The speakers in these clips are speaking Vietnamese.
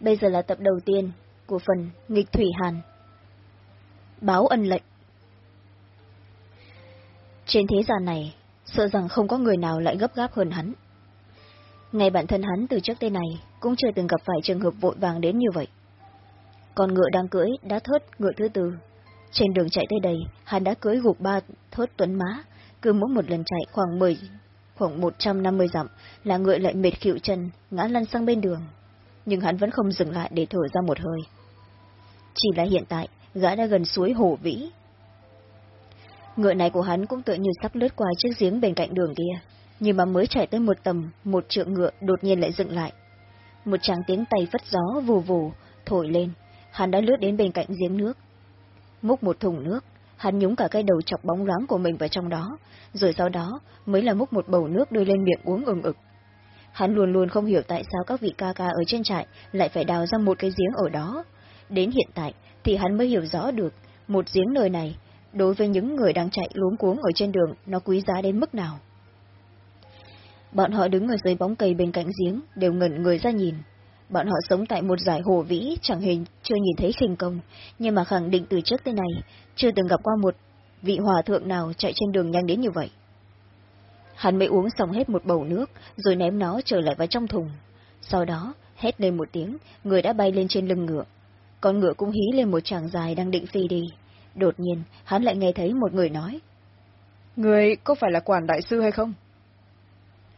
Bây giờ là tập đầu tiên của phần Nghịch Thủy Hàn. Báo ân lệnh Trên thế gian này, sợ rằng không có người nào lại gấp gáp hơn hắn. Ngay bản thân hắn từ trước tới này cũng chưa từng gặp phải trường hợp vội vàng đến như vậy. Con ngựa đang cưỡi đã thớt ngựa thứ tư. Trên đường chạy tới đây, hắn đã cưỡi gục ba thớt tuấn má, cứ mỗi một lần chạy khoảng 10, khoảng 150 dặm là ngựa lại mệt khịu chân, ngã lăn sang bên đường. Nhưng hắn vẫn không dừng lại để thở ra một hơi. Chỉ là hiện tại, gã đã gần suối Hổ Vĩ. Ngựa này của hắn cũng tự như sắp lướt qua chiếc giếng bên cạnh đường kia, nhưng mà mới chạy tới một tầm, một trượng ngựa đột nhiên lại dựng lại. Một tràng tiếng tay vất gió vù vù, thổi lên, hắn đã lướt đến bên cạnh giếng nước. Múc một thùng nước, hắn nhúng cả cái đầu chọc bóng loáng của mình vào trong đó, rồi sau đó mới là múc một bầu nước đưa lên miệng uống ừng ực. Hắn luôn luôn không hiểu tại sao các vị ca ca ở trên trại lại phải đào ra một cái giếng ở đó. Đến hiện tại thì hắn mới hiểu rõ được một giếng nơi này, đối với những người đang chạy luống cuống ở trên đường, nó quý giá đến mức nào. Bọn họ đứng ở dưới bóng cây bên cạnh giếng, đều ngẩn người ra nhìn. Bọn họ sống tại một giải hồ vĩ, chẳng hình chưa nhìn thấy khinh công, nhưng mà khẳng định từ trước tới này, chưa từng gặp qua một vị hòa thượng nào chạy trên đường nhanh đến như vậy. Hắn mới uống xong hết một bầu nước, rồi ném nó trở lại vào trong thùng. Sau đó, hét lên một tiếng, người đã bay lên trên lưng ngựa. Con ngựa cũng hí lên một chàng dài đang định phi đi. Đột nhiên, hắn lại nghe thấy một người nói. Người có phải là quản đại sư hay không?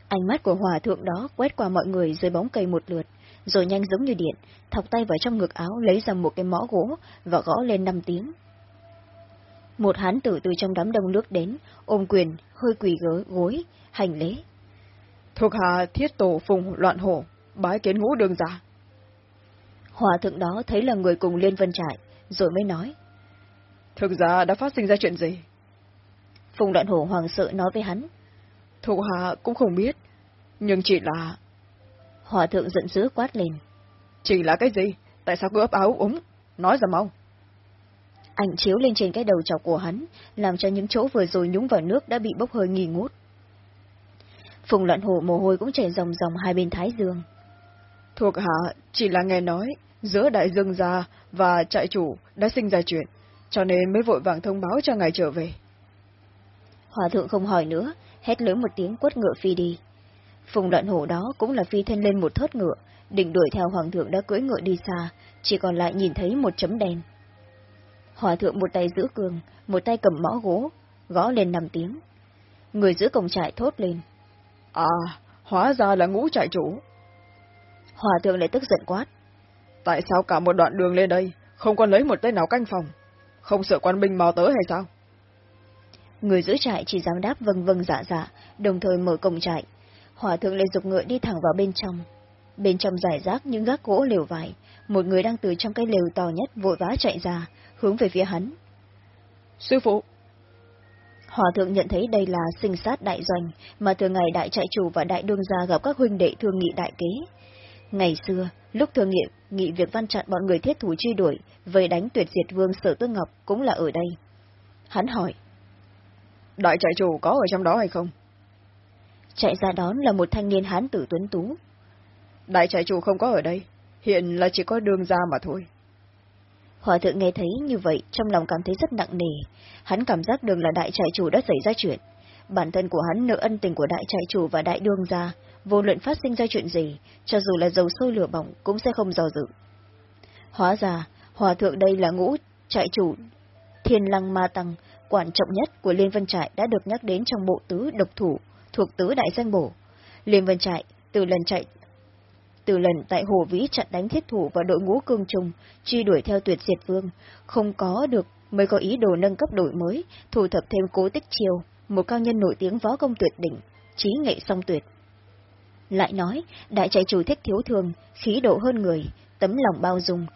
Ánh mắt của hòa thượng đó quét qua mọi người dưới bóng cây một lượt, rồi nhanh giống như điện, thọc tay vào trong ngực áo lấy ra một cái mõ gỗ và gõ lên năm tiếng. Một hán tử từ trong đám đông nước đến, ôm quyền, hơi quỳ gối, gối hành lễ. Thuộc hạ thiết tổ phùng loạn hổ, bái kiến ngũ đường giả. Hòa thượng đó thấy là người cùng Liên Vân Trại, rồi mới nói. Thực ra đã phát sinh ra chuyện gì? Phùng loạn hổ hoàng sợ nói với hắn. Thuộc hạ cũng không biết, nhưng chỉ là... Hòa thượng giận dữ quát lên. Chỉ là cái gì? Tại sao cứ ấp áo úng? Nói ra mau. Ảnh chiếu lên trên cái đầu chọc của hắn, làm cho những chỗ vừa rồi nhúng vào nước đã bị bốc hơi nghi ngút. Phùng loạn hổ mồ hôi cũng chảy ròng ròng hai bên thái dương. Thuộc hạ chỉ là nghe nói, giữa đại dương gia và trại chủ đã sinh ra chuyện, cho nên mới vội vàng thông báo cho ngài trở về. Hòa thượng không hỏi nữa, hét lớn một tiếng quất ngựa phi đi. Phùng loạn hổ đó cũng là phi thân lên một thớt ngựa, định đuổi theo hoàng thượng đã cưỡi ngựa đi xa, chỉ còn lại nhìn thấy một chấm đen. Hòa thượng một tay giữ cường, một tay cầm mõ gỗ, gõ lên năm tiếng. Người giữ cổng trại thốt lên. À, hóa ra là ngũ trại chủ. Hòa thượng lại tức giận quát. Tại sao cả một đoạn đường lên đây, không còn lấy một tên nào canh phòng? Không sợ quan binh mau tới hay sao? Người giữ trại chỉ dám đáp vâng vâng dạ dạ, đồng thời mở cổng trại. Hòa thượng lại dục ngựa đi thẳng vào bên trong. Bên trong giải rác những gác gỗ lều vải, một người đang từ trong cái lều to nhất vội vã chạy ra, hướng về phía hắn. Sư phụ! Hòa thượng nhận thấy đây là sinh sát đại doanh, mà thường ngày đại trại chủ và đại đương gia gặp các huynh đệ thương nghị đại kế. Ngày xưa, lúc thương nghị, nghị việc văn chặn bọn người thiết thủ truy đuổi, về đánh tuyệt diệt vương sở tương ngọc cũng là ở đây. Hắn hỏi. Đại trại chủ có ở trong đó hay không? Chạy ra đón là một thanh niên hán tử tuấn tú. Đại trại chủ không có ở đây, hiện là chỉ có đường ra mà thôi. Hòa thượng nghe thấy như vậy, trong lòng cảm thấy rất nặng nề. Hắn cảm giác đường là đại trại chủ đã xảy ra chuyện. Bản thân của hắn nợ ân tình của đại trại chủ và đại đương gia, vô luận phát sinh ra chuyện gì, cho dù là dầu sôi lửa bỏng cũng sẽ không do dự. Hóa ra, hòa thượng đây là ngũ trại chủ Thiên Lăng Ma Tăng, quan trọng nhất của Liên Vân Trại đã được nhắc đến trong bộ tứ độc thủ, thuộc tứ đại danh bổ. Liên Vân Trại, từ lần chạy từ lần tại Hồ Vĩ chặn đánh thiết thủ và đội ngũ cương trùng, truy đuổi theo tuyệt diệt vương, không có được mới có ý đồ nâng cấp đổi mới, thu thập thêm cố tích chiêu, một cao nhân nổi tiếng võ công tuyệt đỉnh, trí nghệ song tuyệt. Lại nói, đại trại chủ thích thiếu thường, khí độ hơn người, tấm lòng bao dung.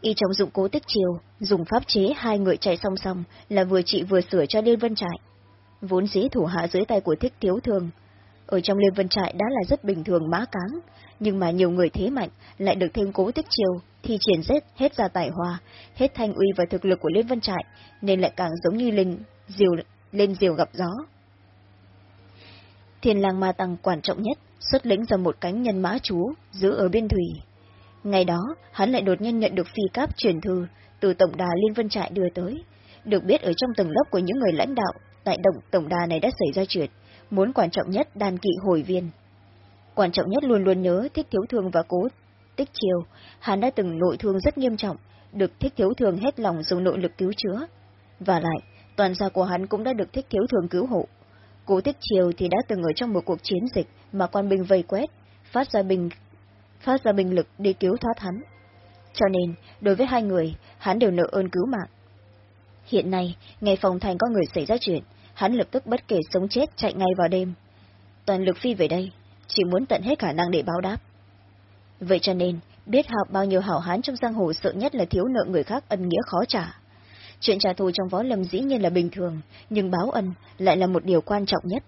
Y trong dụng cố tích chiêu, dùng pháp chế hai người chạy song song là vừa trị vừa sửa cho Liên Vân Trại. Vốn dĩ thủ hạ dưới tay của thích thiếu thường, ở trong Liên Vân Trại đã là rất bình thường mã cáng, nhưng mà nhiều người thế mạnh lại được thêm cố tích chiêu, thì triển rết hết ra tài hoa, hết thanh uy và thực lực của Liên Vân Trại, nên lại càng giống như lên diều, lên diều gặp gió. Thiên lang ma tăng quan trọng nhất, xuất lĩnh ra một cánh nhân mã chú, giữ ở biên thủy. Ngày đó, hắn lại đột nhiên nhận được phi cáp truyền thư từ tổng đà Liên Vân Trại đưa tới. Được biết ở trong tầng lớp của những người lãnh đạo, tại động tổng đà này đã xảy ra chuyện, muốn quan trọng nhất đàn kỵ hồi viên. Quan trọng nhất luôn luôn nhớ thích thiếu thương và cố tích chiều, hắn đã từng nội thương rất nghiêm trọng, được thích thiếu thường hết lòng dùng nội lực cứu chữa. Và lại, toàn gia của hắn cũng đã được thích thiếu thường cứu hộ. Cố tích chiều thì đã từng ở trong một cuộc chiến dịch mà quan binh vây quét, phát ra bình phát ra bình lực đi cứu thoát hắn. Cho nên, đối với hai người, hắn đều nợ ơn cứu mạng. Hiện nay, ngày phòng thành có người xảy ra chuyện, hắn lập tức bất kể sống chết chạy ngay vào đêm. Toàn lực phi về đây, chỉ muốn tận hết khả năng để báo đáp. Vậy cho nên, biết học bao nhiêu hảo hán trong giang hồ sợ nhất là thiếu nợ người khác ân nghĩa khó trả. Chuyện trả thù trong võ lâm dĩ nhiên là bình thường, nhưng báo ân lại là một điều quan trọng nhất.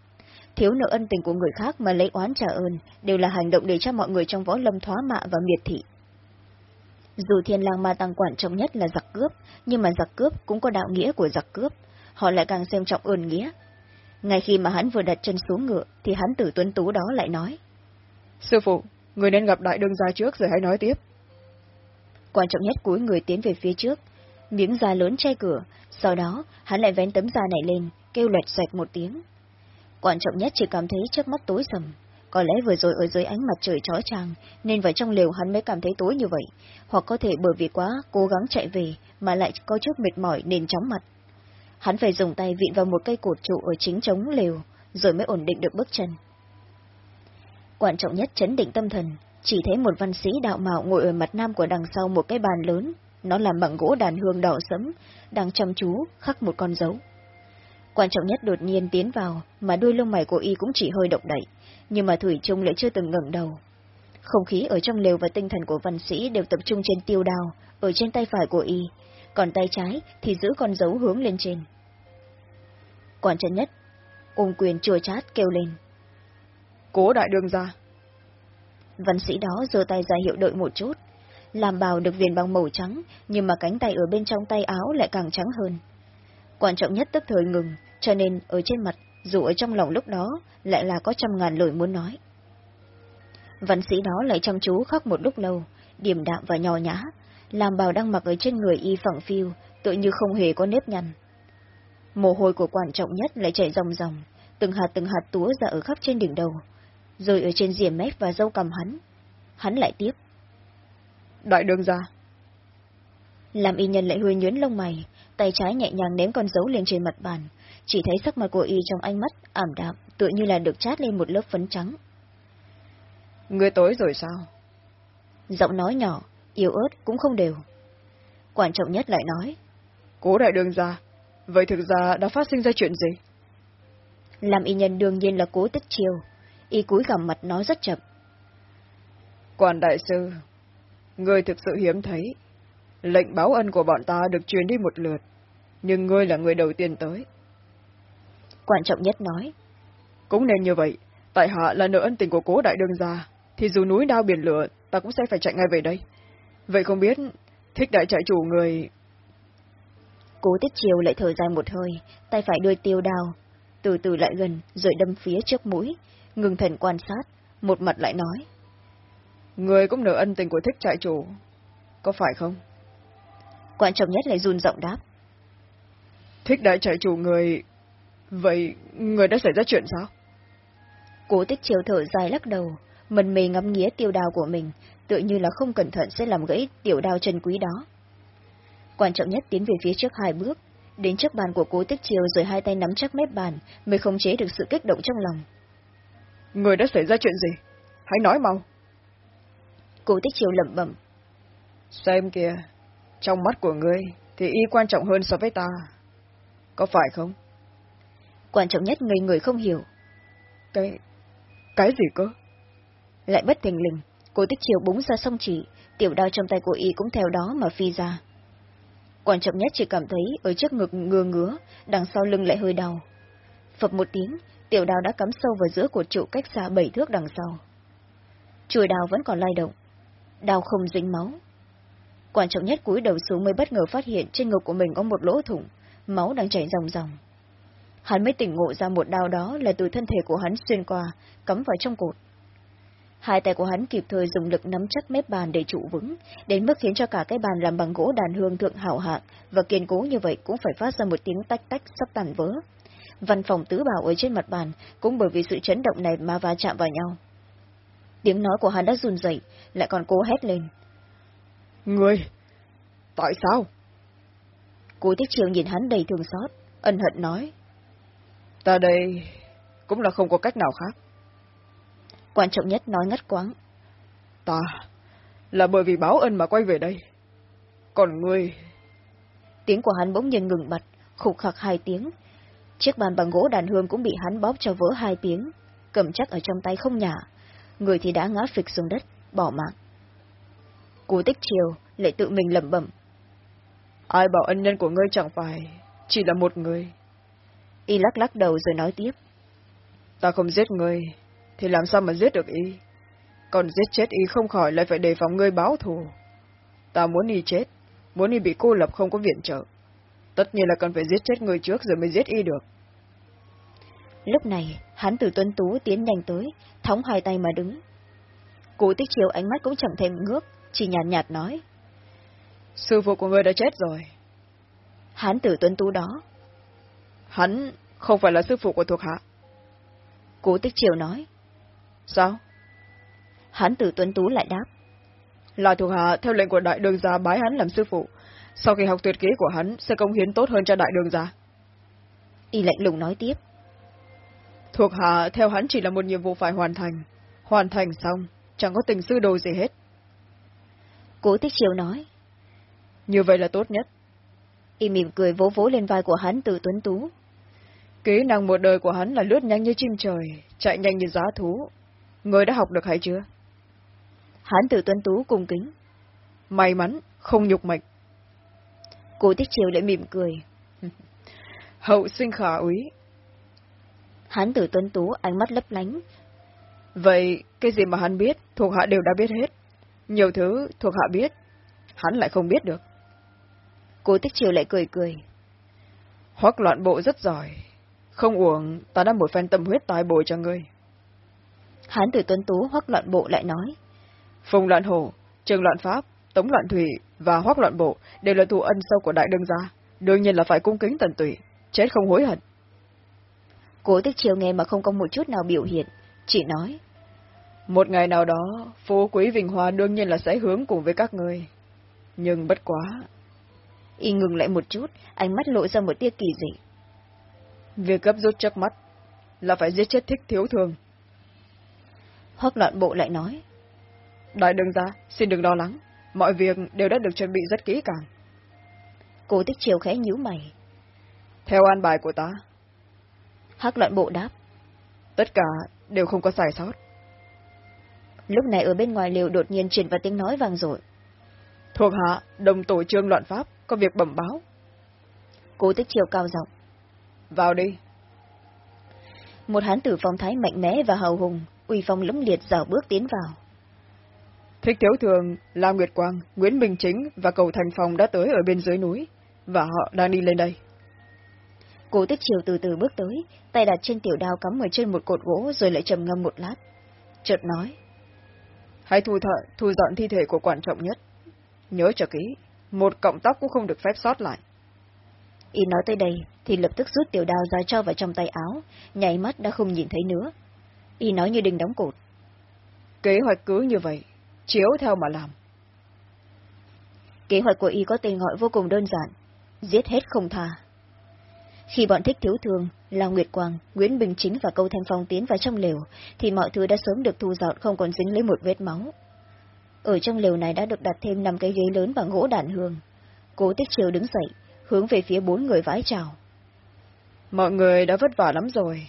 Thiếu nợ ân tình của người khác mà lấy oán trả ơn đều là hành động để cho mọi người trong võ lâm thoá mạ và miệt thị. Dù thiên lang ma tăng quan trọng nhất là giặc cướp, nhưng mà giặc cướp cũng có đạo nghĩa của giặc cướp, họ lại càng xem trọng ơn nghĩa. Ngay khi mà hắn vừa đặt chân xuống ngựa, thì hắn tử tuấn tú đó lại nói. Sư phụ, người nên gặp đại đương gia trước rồi hãy nói tiếp. Quan trọng nhất cuối người tiến về phía trước, miếng da lớn che cửa, sau đó hắn lại vén tấm da này lên, kêu lẹt xoẹt một tiếng. Quan trọng nhất chỉ cảm thấy trước mắt tối sầm, có lẽ vừa rồi ở dưới ánh mặt trời chói chang, nên vào trong lều hắn mới cảm thấy tối như vậy, hoặc có thể bởi vì quá cố gắng chạy về mà lại có chút mệt mỏi nên chóng mặt. Hắn phải dùng tay vịn vào một cây cột trụ ở chính trống lều, rồi mới ổn định được bước chân. Quan trọng nhất chấn định tâm thần, chỉ thấy một văn sĩ đạo mạo ngồi ở mặt nam của đằng sau một cái bàn lớn, nó làm bằng gỗ đàn hương đỏ sẫm, đang chăm chú khắc một con dấu. Quan trọng nhất đột nhiên tiến vào, mà đuôi lông mày của y cũng chỉ hơi động đậy, nhưng mà Thủy Trung lại chưa từng ngẩng đầu. Không khí ở trong lều và tinh thần của văn sĩ đều tập trung trên tiêu đao, ở trên tay phải của y, còn tay trái thì giữ con dấu hướng lên trên. Quan trọng nhất, ôm quyền chua chát kêu lên. Cố đại đường ra. Văn sĩ đó giơ tay ra hiệu đợi một chút. Làm bào được viền bằng màu trắng, nhưng mà cánh tay ở bên trong tay áo lại càng trắng hơn. Quan trọng nhất tức thời ngừng, cho nên ở trên mặt, dù ở trong lòng lúc đó, lại là có trăm ngàn lời muốn nói. Văn sĩ đó lại chăm chú khóc một lúc lâu, điềm đạm và nhỏ nhã, làm bào đang mặc ở trên người y phẳng phiu, tự như không hề có nếp nhăn. Mồ hôi của quan trọng nhất lại chảy ròng ròng, từng hạt từng hạt túa ra ở khắp trên đỉnh đầu, rồi ở trên rìa mép và dâu cầm hắn. Hắn lại tiếp. Đại đường ra. Làm y nhân lại hơi nhuyễn lông mày, tay trái nhẹ nhàng ném con dấu lên trên mặt bàn, chỉ thấy sắc mặt của y trong ánh mắt ảm đạm, tựa như là được chát lên một lớp phấn trắng. Ngươi tối rồi sao? Giọng nói nhỏ, yếu ớt cũng không đều. Quan trọng nhất lại nói. Cố đại đường ra, vậy thực ra đã phát sinh ra chuyện gì? Làm y nhân đương nhiên là cố tích chiều, y cúi gằm mặt nói rất chậm. Quan đại sư, ngươi thực sự hiếm thấy. Lệnh báo ân của bọn ta được truyền đi một lượt, nhưng ngươi là người đầu tiên tới. Quan trọng nhất nói. Cũng nên như vậy, tại hạ là nợ ân tình của cố đại đương gia, thì dù núi đao biển lửa, ta cũng sẽ phải chạy ngay về đây. Vậy không biết, thích đại trại chủ người... Cố tích chiều lại thở dài một hơi, tay phải đưa tiêu đao, từ từ lại gần, rồi đâm phía trước mũi, ngừng thần quan sát, một mặt lại nói. Người cũng nợ ân tình của thích trại chủ, có phải không? Quan trọng nhất là run giọng đáp. Thích đại trại chủ người... Vậy, người đã xảy ra chuyện sao? Cố tích chiều thở dài lắc đầu, mình mề ngắm nghía tiêu đao của mình, tự như là không cẩn thận sẽ làm gãy tiểu đao chân quý đó. Quan trọng nhất tiến về phía trước hai bước, đến trước bàn của cố tích chiều rồi hai tay nắm chắc mép bàn, mới không chế được sự kích động trong lòng. Người đã xảy ra chuyện gì? Hãy nói mau. Cố tích chiều lẩm bẩm. Xem kìa, trong mắt của ngươi thì y quan trọng hơn so với ta. Có phải không? Quan trọng nhất người người không hiểu. Cái... cái gì cơ? Lại bất thình lình, cô tích chiều búng ra sông chỉ, tiểu đao trong tay của y cũng theo đó mà phi ra. Quan trọng nhất chỉ cảm thấy ở trước ngực ngừa ngứa, đằng sau lưng lại hơi đau. Phập một tiếng, tiểu đào đã cắm sâu vào giữa cột trụ cách xa bảy thước đằng sau. Chùi đào vẫn còn lay động. Đào không dính máu. Quan trọng nhất cúi đầu xuống mới bất ngờ phát hiện trên ngực của mình có một lỗ thủng, máu đang chảy ròng ròng. Hắn mới tỉnh ngộ ra một đao đó là từ thân thể của hắn xuyên qua, cắm vào trong cột. Hai tay của hắn kịp thời dùng lực nắm chắc mép bàn để trụ vững, đến mức khiến cho cả cái bàn làm bằng gỗ đàn hương thượng hảo hạng và kiên cố như vậy cũng phải phát ra một tiếng tách tách sắp tàn vỡ. Văn phòng tứ bảo ở trên mặt bàn cũng bởi vì sự chấn động này mà va chạm vào nhau. Tiếng nói của hắn đã run rẩy, lại còn cố hét lên. Người! Tại sao? Cố tích chiều nhìn hắn đầy thương xót, ân hận nói. Ta đây cũng là không có cách nào khác. Quan trọng nhất nói ngắt quáng. Ta là bởi vì báo ân mà quay về đây. Còn ngươi... Tiếng của hắn bỗng nhiên ngừng bật, khục khặc hai tiếng. Chiếc bàn bằng gỗ đàn hương cũng bị hắn bóp cho vỡ hai tiếng, cầm chắc ở trong tay không nhả. Người thì đã ngã phịch xuống đất, bỏ mạng. Cú tích chiều, lại tự mình lẩm bẩm. Ai bảo ân nhân của ngươi chẳng phải, chỉ là một người. Y lắc lắc đầu rồi nói tiếp. Ta không giết ngươi, thì làm sao mà giết được y? Còn giết chết y không khỏi lại phải đề phòng ngươi báo thù. Ta muốn y chết, muốn y bị cô lập không có viện trợ. Tất nhiên là cần phải giết chết người trước rồi mới giết y được. Lúc này, hắn từ tuân tú tiến nhanh tới, thóng hai tay mà đứng. Cụ tích chiều ánh mắt cũng chẳng thèm ngước, chỉ nhạt nhạt nói. Sư phụ của ngươi đã chết rồi. Hắn tử tuân tú đó. Hắn không phải là sư phụ của thuộc hạ. Cố tích triều nói. Sao? Hắn tử tuân tú lại đáp. Là thuộc hạ theo lệnh của đại đường gia bái hắn làm sư phụ. Sau khi học tuyệt kỹ của hắn sẽ công hiến tốt hơn cho đại đường gia. Y lạnh lùng nói tiếp. Thuộc hạ theo hắn chỉ là một nhiệm vụ phải hoàn thành. Hoàn thành xong, chẳng có tình sư đồ gì hết. Cố tích triều nói. Như vậy là tốt nhất. Y mỉm cười vỗ vỗ lên vai của hắn từ tuấn tú. Kỹ năng một đời của hắn là lướt nhanh như chim trời, chạy nhanh như giá thú. Người đã học được hay chưa? Hắn từ tuấn tú cung kính. May mắn, không nhục mệnh. Cô Tích Triều lại mỉm cười. Hậu sinh khả úy. Hắn từ tuấn tú ánh mắt lấp lánh. Vậy, cái gì mà hắn biết, thuộc hạ đều đã biết hết. Nhiều thứ thuộc hạ biết, hắn lại không biết được. Cô Tích Triều lại cười cười. Hoắc loạn bộ rất giỏi. Không uổng, ta đã một phen tâm huyết tài bồi cho ngươi. Hán tử tuấn tú hoắc loạn bộ lại nói. Phùng loạn hổ, trường loạn pháp, tống loạn thủy và hoắc loạn bộ đều là thù ân sâu của đại đương gia. Đương nhiên là phải cung kính tần tụy, chết không hối hận. Cố tích chiều nghe mà không có một chút nào biểu hiện, chỉ nói. Một ngày nào đó, phú quý vinh hoa đương nhiên là sẽ hướng cùng với các ngươi. Nhưng bất quá. Y ngừng lại một chút, ánh mắt lộ ra một tia kỳ dị. Việc gấp rút trước mắt là phải giết chết thích thiếu thường. Hoắc loạn bộ lại nói. Đại đương ra, xin đừng lo lắng. Mọi việc đều đã được chuẩn bị rất kỹ càng. Cô tích chiều khẽ nhíu mày. Theo an bài của ta. Hắc loạn bộ đáp. Tất cả đều không có sai sót. Lúc này ở bên ngoài liều đột nhiên truyền vào tiếng nói vang dội. Thuộc hạ, đồng tổ trương loạn pháp, có việc bẩm báo. Cố tích chiều cao giọng. Vào đi. Một hán tử phong thái mạnh mẽ và hào hùng, uy phong lẫm liệt dạo bước tiến vào. Thích thiếu thường, La Nguyệt Quang, Nguyễn Bình Chính và cầu Thành Phong đã tới ở bên dưới núi, và họ đang đi lên đây. Cố tích chiều từ từ bước tới, tay đặt trên tiểu đao cắm ở trên một cột gỗ rồi lại trầm ngâm một lát. Chợt nói. Hãy thu, thợ, thu dọn thi thể của quan trọng nhất. Nhớ cho kỹ, một cọng tóc cũng không được phép sót lại. Y nói tới đây, thì lập tức rút tiểu đao ra cho vào trong tay áo, nhảy mắt đã không nhìn thấy nữa. Y nói như đình đóng cột. Kế hoạch cứ như vậy, chiếu theo mà làm. Kế hoạch của Y có tên gọi vô cùng đơn giản, giết hết không tha. Khi bọn thích thiếu thương, Lao Nguyệt Quang, Nguyễn Bình Chính và Câu Thanh Phong tiến vào trong lều, thì mọi thứ đã sớm được thu dọn không còn dính lấy một vết máu. Ở trong lều này đã được đặt thêm năm cái ghế lớn bằng gỗ đàn hương. Cố Tích Triều đứng dậy, hướng về phía bốn người vái chào. Mọi người đã vất vả lắm rồi.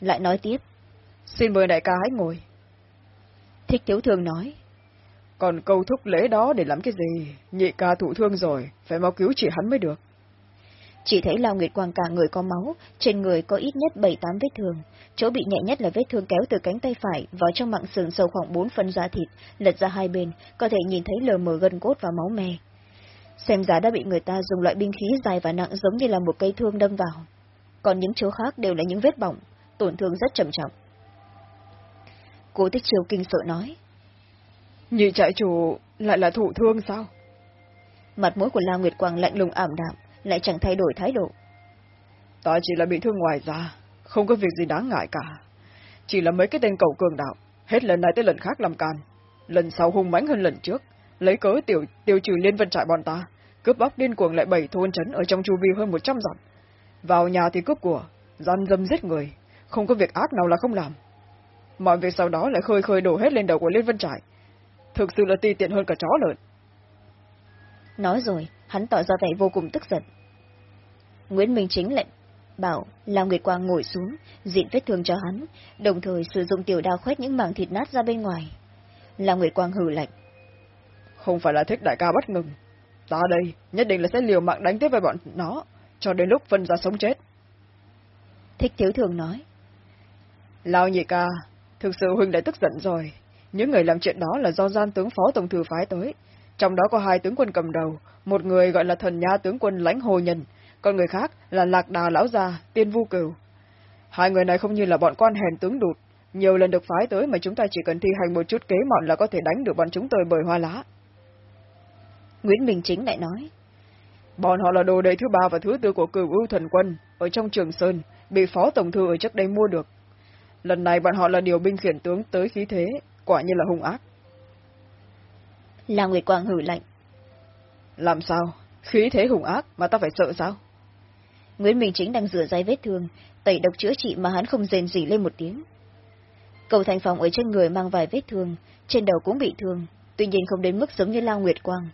Lại nói tiếp. Xin mời đại ca hãy ngồi. Thích Thiếu Thương nói. Còn câu thúc lễ đó để làm cái gì? Nhị ca thụ thương rồi, phải mau cứu chỉ hắn mới được. Chỉ thấy Lao Nguyệt Quang cả người có máu, trên người có ít nhất bảy tám vết thương. Chỗ bị nhẹ nhất là vết thương kéo từ cánh tay phải vào trong mạng sườn sâu khoảng bốn phân da thịt, lật ra hai bên, có thể nhìn thấy lờ mờ gân cốt và máu me. Xem giá đã bị người ta dùng loại binh khí dài và nặng giống như là một cây thương đâm vào. Còn những chỗ khác đều là những vết bỏng, tổn thương rất trầm trọng. Cố tích chiều kinh sợ nói. Nhị trại chủ lại là thụ thương sao? Mặt mũi của La Nguyệt Quang lạnh lùng ảm đạm, lại chẳng thay đổi thái độ. Ta chỉ là bị thương ngoài da, không có việc gì đáng ngại cả. Chỉ là mấy cái tên cầu cường đạo, hết lần này tới lần khác làm can. Lần sau hung mãnh hơn lần trước, lấy cớ tiểu tiêu trừ liên vân trại bọn ta, cướp bóc điên cuồng lại bảy thôn trấn ở trong chu vi hơn một trăm dặm. Vào nhà thì cướp của, gian dâm giết người, không có việc ác nào là không làm. Mọi việc sau đó lại khơi khơi đổ hết lên đầu của Liên Vân Trại. Thực sự là ti tiện hơn cả chó lợn. Nói rồi, hắn tỏ ra vẻ vô cùng tức giận. Nguyễn Minh Chính lệnh bảo là Nguyệt Quang ngồi xuống, diện vết thương cho hắn, đồng thời sử dụng tiểu đao khoét những mảng thịt nát ra bên ngoài. Là Nguyệt Quang hừ lạnh. Không phải là thích đại ca bất ngừng. Ta đây, nhất định là sẽ liều mạng đánh tiếp với bọn nó, cho đến lúc phân ra sống chết. Thích thiếu thường nói. Lao nhị ca, thực sự huynh đã tức giận rồi. Những người làm chuyện đó là do gian tướng phó tổng thư phái tới. Trong đó có hai tướng quân cầm đầu, một người gọi là thần nha tướng quân lãnh hồ nhân, còn người khác là lạc đà lão gia, tiên vu cửu. Hai người này không như là bọn quan hèn tướng đụt, nhiều lần được phái tới mà chúng ta chỉ cần thi hành một chút kế mọn là có thể đánh được bọn chúng tôi bởi hoa lá. Nguyễn Minh Chính lại nói. Bọn họ là đồ đệ thứ ba và thứ tư của cửu ưu thần quân, ở trong Trường Sơn, bị phó tổng thư ở trước đây mua được. Lần này bọn họ là điều binh khiển tướng tới khí thế, quả như là hung ác. Là Nguyệt Quang hử lạnh. Làm sao? Khí thế hung ác mà ta phải sợ sao? Nguyễn Minh Chính đang rửa dây vết thương, tẩy độc chữa trị mà hắn không rên gì lên một tiếng. Cầu thành phòng ở trên người mang vài vết thương, trên đầu cũng bị thương, tuy nhiên không đến mức giống như Lao Nguyệt Quang.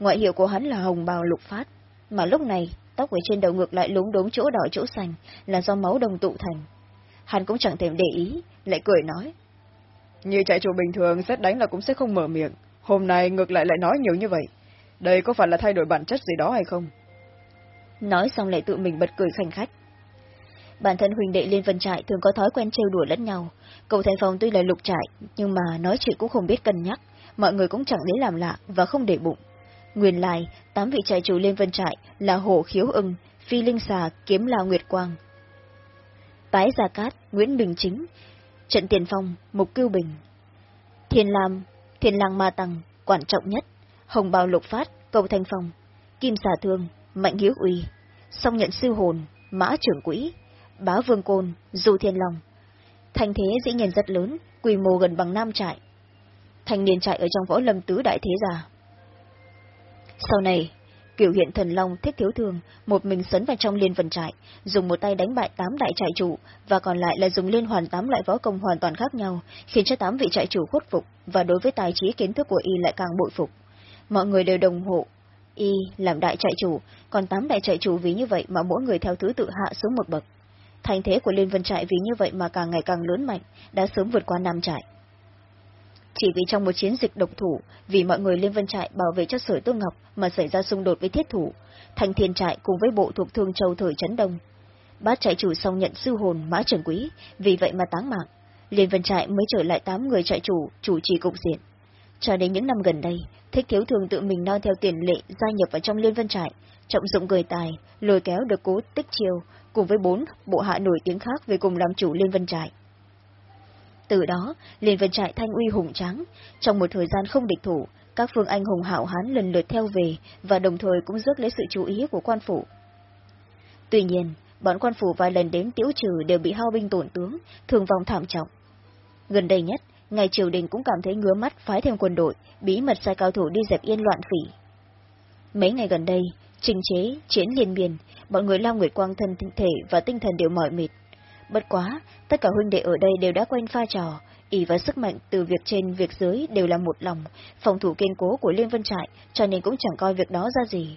Ngoại hiệu của hắn là hồng bào lục phát, mà lúc này tóc ở trên đầu ngược lại lúng đống chỗ đỏ chỗ xanh là do máu đồng tụ thành. Hắn cũng chẳng thèm để ý, lại cười nói. Như trại chủ bình thường xét đánh là cũng sẽ không mở miệng, hôm nay ngược lại lại nói nhiều như vậy. Đây có phải là thay đổi bản chất gì đó hay không? Nói xong lại tự mình bật cười khanh khách. Bản thân huỳnh đệ Liên Vân Trại thường có thói quen trêu đùa lẫn nhau. Cầu thành phòng tuy là lục trại, nhưng mà nói chuyện cũng không biết cân nhắc, mọi người cũng chẳng lấy làm lạ và không để bụng. Nguyên lai, tám vị trại chủ Liên Vân Trại là Hổ Khiếu Ưng, Phi Linh Xà, Kiếm Lao Nguyệt Quang. Tái Gia Cát, Nguyễn Bình Chính, Trận Tiền Phong, Mục Cưu Bình. Thiên Lam, Thiên Lang Ma Tăng, quan trọng nhất, Hồng Bào Lục Phát, Cầu Thanh Phong, Kim Xà Thương, Mạnh Hiếu Uy, Song Nhận Sư Hồn, Mã Trưởng Quỹ, Bá Vương Côn, Du Thiên Long. Thành thế dĩ nhiên rất lớn, quy mô gần bằng Nam Trại. Thành niên trại ở trong võ lâm tứ đại thế gia. Sau này, kiểu hiện thần long thích thiếu thường một mình sấn vào trong liên vân trại, dùng một tay đánh bại tám đại trại chủ, và còn lại là dùng liên hoàn tám loại võ công hoàn toàn khác nhau, khiến cho tám vị trại chủ khuất phục, và đối với tài trí kiến thức của y lại càng bội phục. Mọi người đều đồng hộ, y làm đại trại chủ, còn tám đại trại chủ vì như vậy mà mỗi người theo thứ tự hạ xuống một bậc. Thành thế của liên vân trại vì như vậy mà càng ngày càng lớn mạnh, đã sớm vượt qua năm trại. Chỉ vì trong một chiến dịch độc thủ, vì mọi người Liên Vân Trại bảo vệ cho Sở Tương Ngọc mà xảy ra xung đột với thiết thủ, thành thiên trại cùng với bộ thuộc Thương Châu thời Trấn Đông. Bát trại chủ xong nhận sư hồn mã trưởng quý, vì vậy mà táng mạng. Liên Vân Trại mới trở lại tám người trại chủ, chủ trì cục diện. Cho đến những năm gần đây, Thích Thiếu Thường tự mình noi theo tiền lệ gia nhập vào trong Liên Vân Trại, trọng dụng người tài, lôi kéo được cố tích chiêu, cùng với bốn bộ hạ nổi tiếng khác về cùng làm chủ Liên Vân Trại. Từ đó, liền vân trại thanh uy hùng tráng, trong một thời gian không địch thủ, các phương anh hùng hảo hán lần lượt theo về và đồng thời cũng rước lấy sự chú ý của quan phủ. Tuy nhiên, bọn quan phủ vài lần đến tiễu trừ đều bị hao binh tổn tướng, thường vòng thảm trọng. Gần đây nhất, ngày triều đình cũng cảm thấy ngứa mắt phái thêm quân đội, bí mật sai cao thủ đi dẹp yên loạn phỉ. Mấy ngày gần đây, trình chế, chiến liên miên, bọn người lao nguyệt quang thân thể và tinh thần đều mỏi mệt, Bất quá, tất cả huynh đệ ở đây đều đã quen pha trò, ỷ và sức mạnh từ việc trên việc dưới đều là một lòng, phòng thủ kiên cố của Liên Vân Trại, cho nên cũng chẳng coi việc đó ra gì.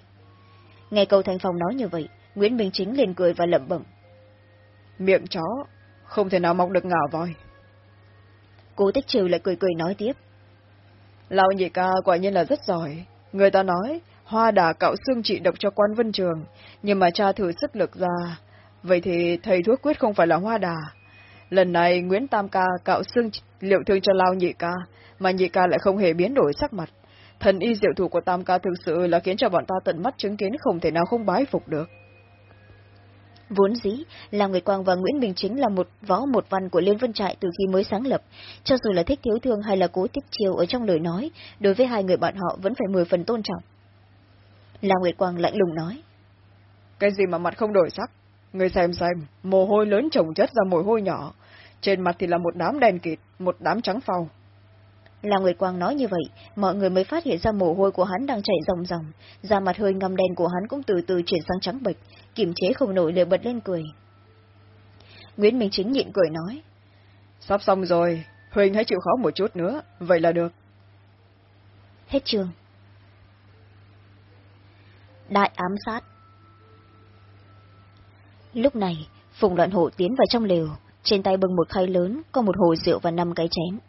Nghe cầu thành phòng nói như vậy, Nguyễn Minh Chính liền cười và lẩm bẩm. Miệng chó, không thể nào mọc được ngả voi. Cố tích trừ lại cười cười nói tiếp. Lão nhị ca quả nhiên là rất giỏi. Người ta nói, hoa đà cạo xương trị độc cho quan vân trường, nhưng mà cha thử sức lực ra, Vậy thì thầy thuốc quyết không phải là hoa đà. Lần này Nguyễn Tam Ca cạo xương liệu thương cho Lao Nhị Ca, mà Nhị Ca lại không hề biến đổi sắc mặt. Thần y diệu thủ của Tam Ca thực sự là khiến cho bọn ta tận mắt chứng kiến không thể nào không bái phục được. Vốn dĩ, là Nguyệt Quang và Nguyễn Bình Chính là một võ một văn của Liên Vân Trại từ khi mới sáng lập. Cho dù là thích thiếu thương hay là cố tích chiều ở trong lời nói, đối với hai người bọn họ vẫn phải mười phần tôn trọng. Là Nguyệt Quang lạnh lùng nói. Cái gì mà mặt không đổi sắc? Người xem xem, mồ hôi lớn chồng chất ra mồ hôi nhỏ. Trên mặt thì là một đám đen kịt, một đám trắng phau. Là Nguyệt Quang nói như vậy, mọi người mới phát hiện ra mồ hôi của hắn đang chảy ròng ròng, da mặt hơi ngăm đen của hắn cũng từ từ chuyển sang trắng bệch, kiềm chế không nổi liền bật lên cười. Nguyễn Minh Chính nhịn cười nói. Sắp xong rồi, Huỳnh hãy chịu khó một chút nữa, vậy là được. Hết trường. Đại ám sát Lúc này, Phùng Loạn Hổ tiến vào trong lều, trên tay bưng một khay lớn, có một hồ rượu và năm cái chén.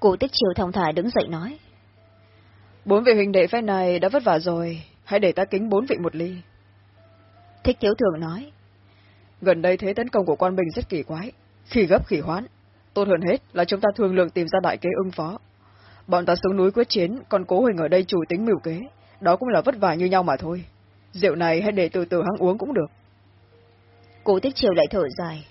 Cụ tích chiều thong thả đứng dậy nói. Bốn vị huynh đệ phép này đã vất vả rồi, hãy để ta kính bốn vị một ly. Thích thiếu thường nói. Gần đây thế tấn công của quan bình rất kỳ quái, khi gấp khi hoán. Tốt hơn hết là chúng ta thương lượng tìm ra đại kế ưng phó. Bọn ta xuống núi quyết chiến, còn cố huỳnh ở đây chủ tính mưu kế, đó cũng là vất vả như nhau mà thôi. Rượu này hãy để từ từ hắn uống cũng được. Cụ tích chiều lại thở dài.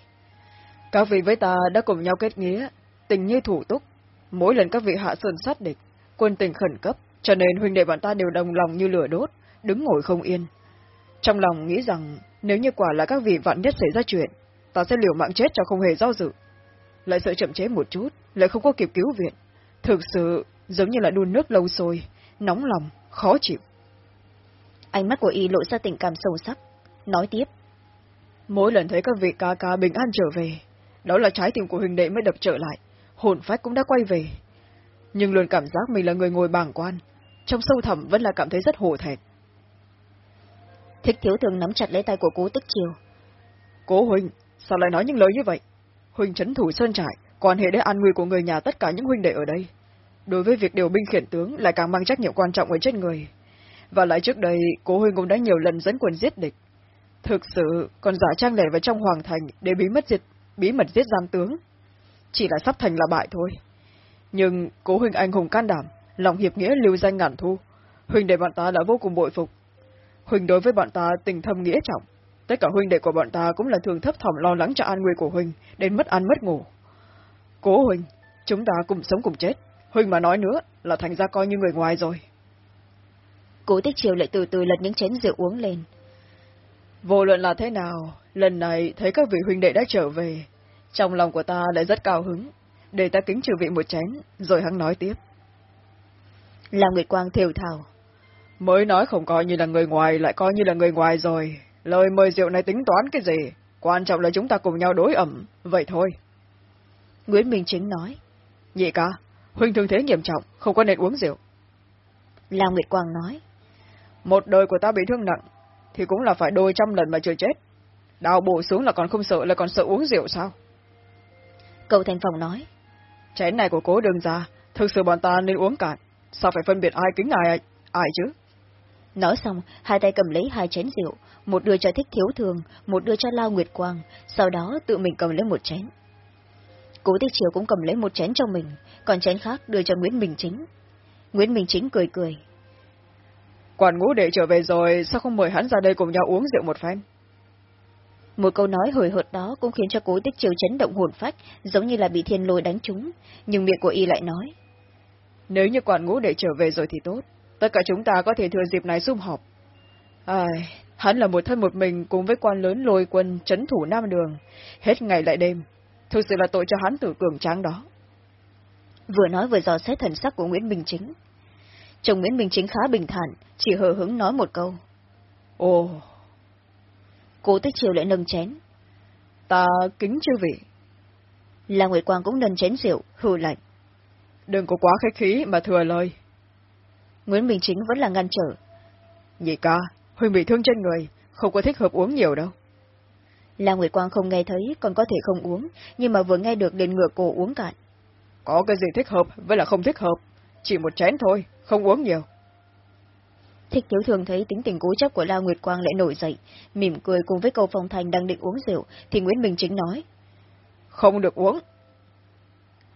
Các vị với ta đã cùng nhau kết nghĩa, tình như thủ túc. Mỗi lần các vị hạ sơn sát địch, quân tình khẩn cấp, cho nên huynh đệ bọn ta đều đồng lòng như lửa đốt, đứng ngồi không yên. Trong lòng nghĩ rằng, nếu như quả là các vị vạn nhất xảy ra chuyện, ta sẽ liều mạng chết cho không hề do dự. Lại sợ chậm chế một chút, lại không có kịp cứu viện. Thực sự, giống như là đun nước lâu sôi, nóng lòng, khó chịu. Ánh mắt của y lộ ra tình cảm sâu sắc, nói tiếp. Mỗi lần thấy các vị ca ca bình an trở về, đó là trái tim của huynh đệ mới đập trở lại, hồn phách cũng đã quay về. Nhưng luôn cảm giác mình là người ngồi bàng quan, trong sâu thẳm vẫn là cảm thấy rất hổ thẹn. Thích thiếu thường nắm chặt lấy tay của cố tích chiều. Cố huynh, sao lại nói những lời như vậy? Huynh trấn thủ sơn trại, quan hệ đến an nguy của người nhà tất cả những huynh đệ ở đây. Đối với việc điều binh khiển tướng lại càng mang trách nhiệm quan trọng ở trên người. Và lại trước đây, cố huynh cũng đã nhiều lần dẫn quân giết địch. Thực sự, còn giả trang lẻ vào trong hoàng thành để bí mật giết, bí mật giết giam tướng. Chỉ là sắp thành là bại thôi. Nhưng cố huynh anh hùng can đảm, lòng hiệp nghĩa lưu danh ngàn thu. Huynh đệ bọn ta đã vô cùng bội phục. Huynh đối với bọn ta tình thâm nghĩa trọng. Tất cả huynh đệ của bọn ta cũng là thường thấp thỏm lo lắng cho an nguy của Huynh, đến mất ăn mất ngủ. Cố Huynh, chúng ta cùng sống cùng chết. Huynh mà nói nữa là thành ra coi như người ngoài rồi. Cố tích chiều lại từ từ lật những chén rượu uống lên. Vô luận là thế nào, lần này thấy các vị huynh đệ đã trở về, trong lòng của ta lại rất cao hứng. Để ta kính trừ vị một chén, rồi hắn nói tiếp. Là Nguyệt Quang thều thào. Mới nói không coi như là người ngoài, lại coi như là người ngoài rồi. Lời mời rượu này tính toán cái gì? Quan trọng là chúng ta cùng nhau đối ẩm, vậy thôi. Nguyễn Minh Chính nói. Nhị ca, huynh thương thế nghiêm trọng, không có nên uống rượu. La Nguyệt Quang nói. Một đời của ta bị thương nặng, thì cũng là phải đôi trăm lần mà chưa chết. Đào bổ xuống là còn không sợ, là còn sợ uống rượu sao? Cầu Thành Phòng nói. Chén này của cố đường ra, thực sự bọn ta nên uống cạn. Sao phải phân biệt ai kính ai, ai chứ? Nói xong, hai tay cầm lấy hai chén rượu, một đưa cho thích thiếu thường, một đưa cho Lao Nguyệt Quang, sau đó tự mình cầm lấy một chén. Cố Tích Chiều cũng cầm lấy một chén cho mình, còn chén khác đưa cho Nguyễn Minh Chính. Nguyễn Minh Chính cười cười. Quản ngũ đệ trở về rồi, sao không mời hắn ra đây cùng nhau uống rượu một phen? Một câu nói hồi hợt đó cũng khiến cho cố tích chiều chấn động hồn phách, giống như là bị thiên lôi đánh trúng, nhưng miệng của y lại nói. Nếu như quản ngũ đệ trở về rồi thì tốt, tất cả chúng ta có thể thừa dịp này sum họp. Ai, hắn là một thân một mình cùng với quan lớn lôi quân chấn thủ Nam Đường, hết ngày lại đêm. Thực sự là tội cho hắn tử cường tráng đó. Vừa nói vừa dò xét thần sắc của Nguyễn Bình Chính. Chồng Nguyễn Bình Chính khá bình thản, chỉ hờ hứng nói một câu. Ồ! Cố tích chiều lại nâng chén. Ta kính chư vị. Là Nguyệt Quang cũng nâng chén rượu, hừ lạnh. Đừng có quá khách khí mà thừa lời. Nguyễn Bình Chính vẫn là ngăn trở. Nhị ca, Huynh bị thương trên người, không có thích hợp uống nhiều đâu. La Nguyệt Quang không nghe thấy, còn có thể không uống, nhưng mà vừa nghe được liền ngựa cổ uống cạn. Có cái gì thích hợp, với là không thích hợp. Chỉ một chén thôi, không uống nhiều. Thích thiếu thường thấy tính tình cố chấp của La Nguyệt Quang lại nổi dậy, mỉm cười cùng với câu phong thành đang định uống rượu, thì Nguyễn Bình Chính nói. Không được uống.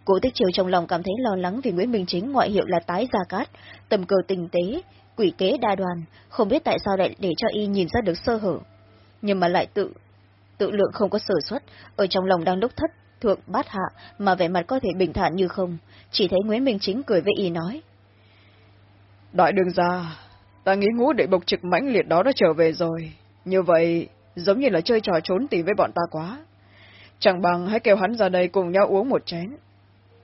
Cố tích chiều trong lòng cảm thấy lo lắng vì Nguyễn Bình Chính ngoại hiệu là tái gia cát, tầm cờ tình tế, quỷ kế đa đoàn, không biết tại sao lại để cho y nhìn ra được sơ hở. Nhưng mà lại tự tự lượng không có sở xuất, ở trong lòng đang đúc thất, thượng bát hạ, mà vẻ mặt có thể bình thản như không, chỉ thấy Nguyễn Minh Chính cười với y nói. Đại đường ra, ta nghĩ ngũ đệ bộc trực mãnh liệt đó đã trở về rồi. Như vậy, giống như là chơi trò trốn tìm với bọn ta quá. Chẳng bằng hãy kêu hắn ra đây cùng nhau uống một chén.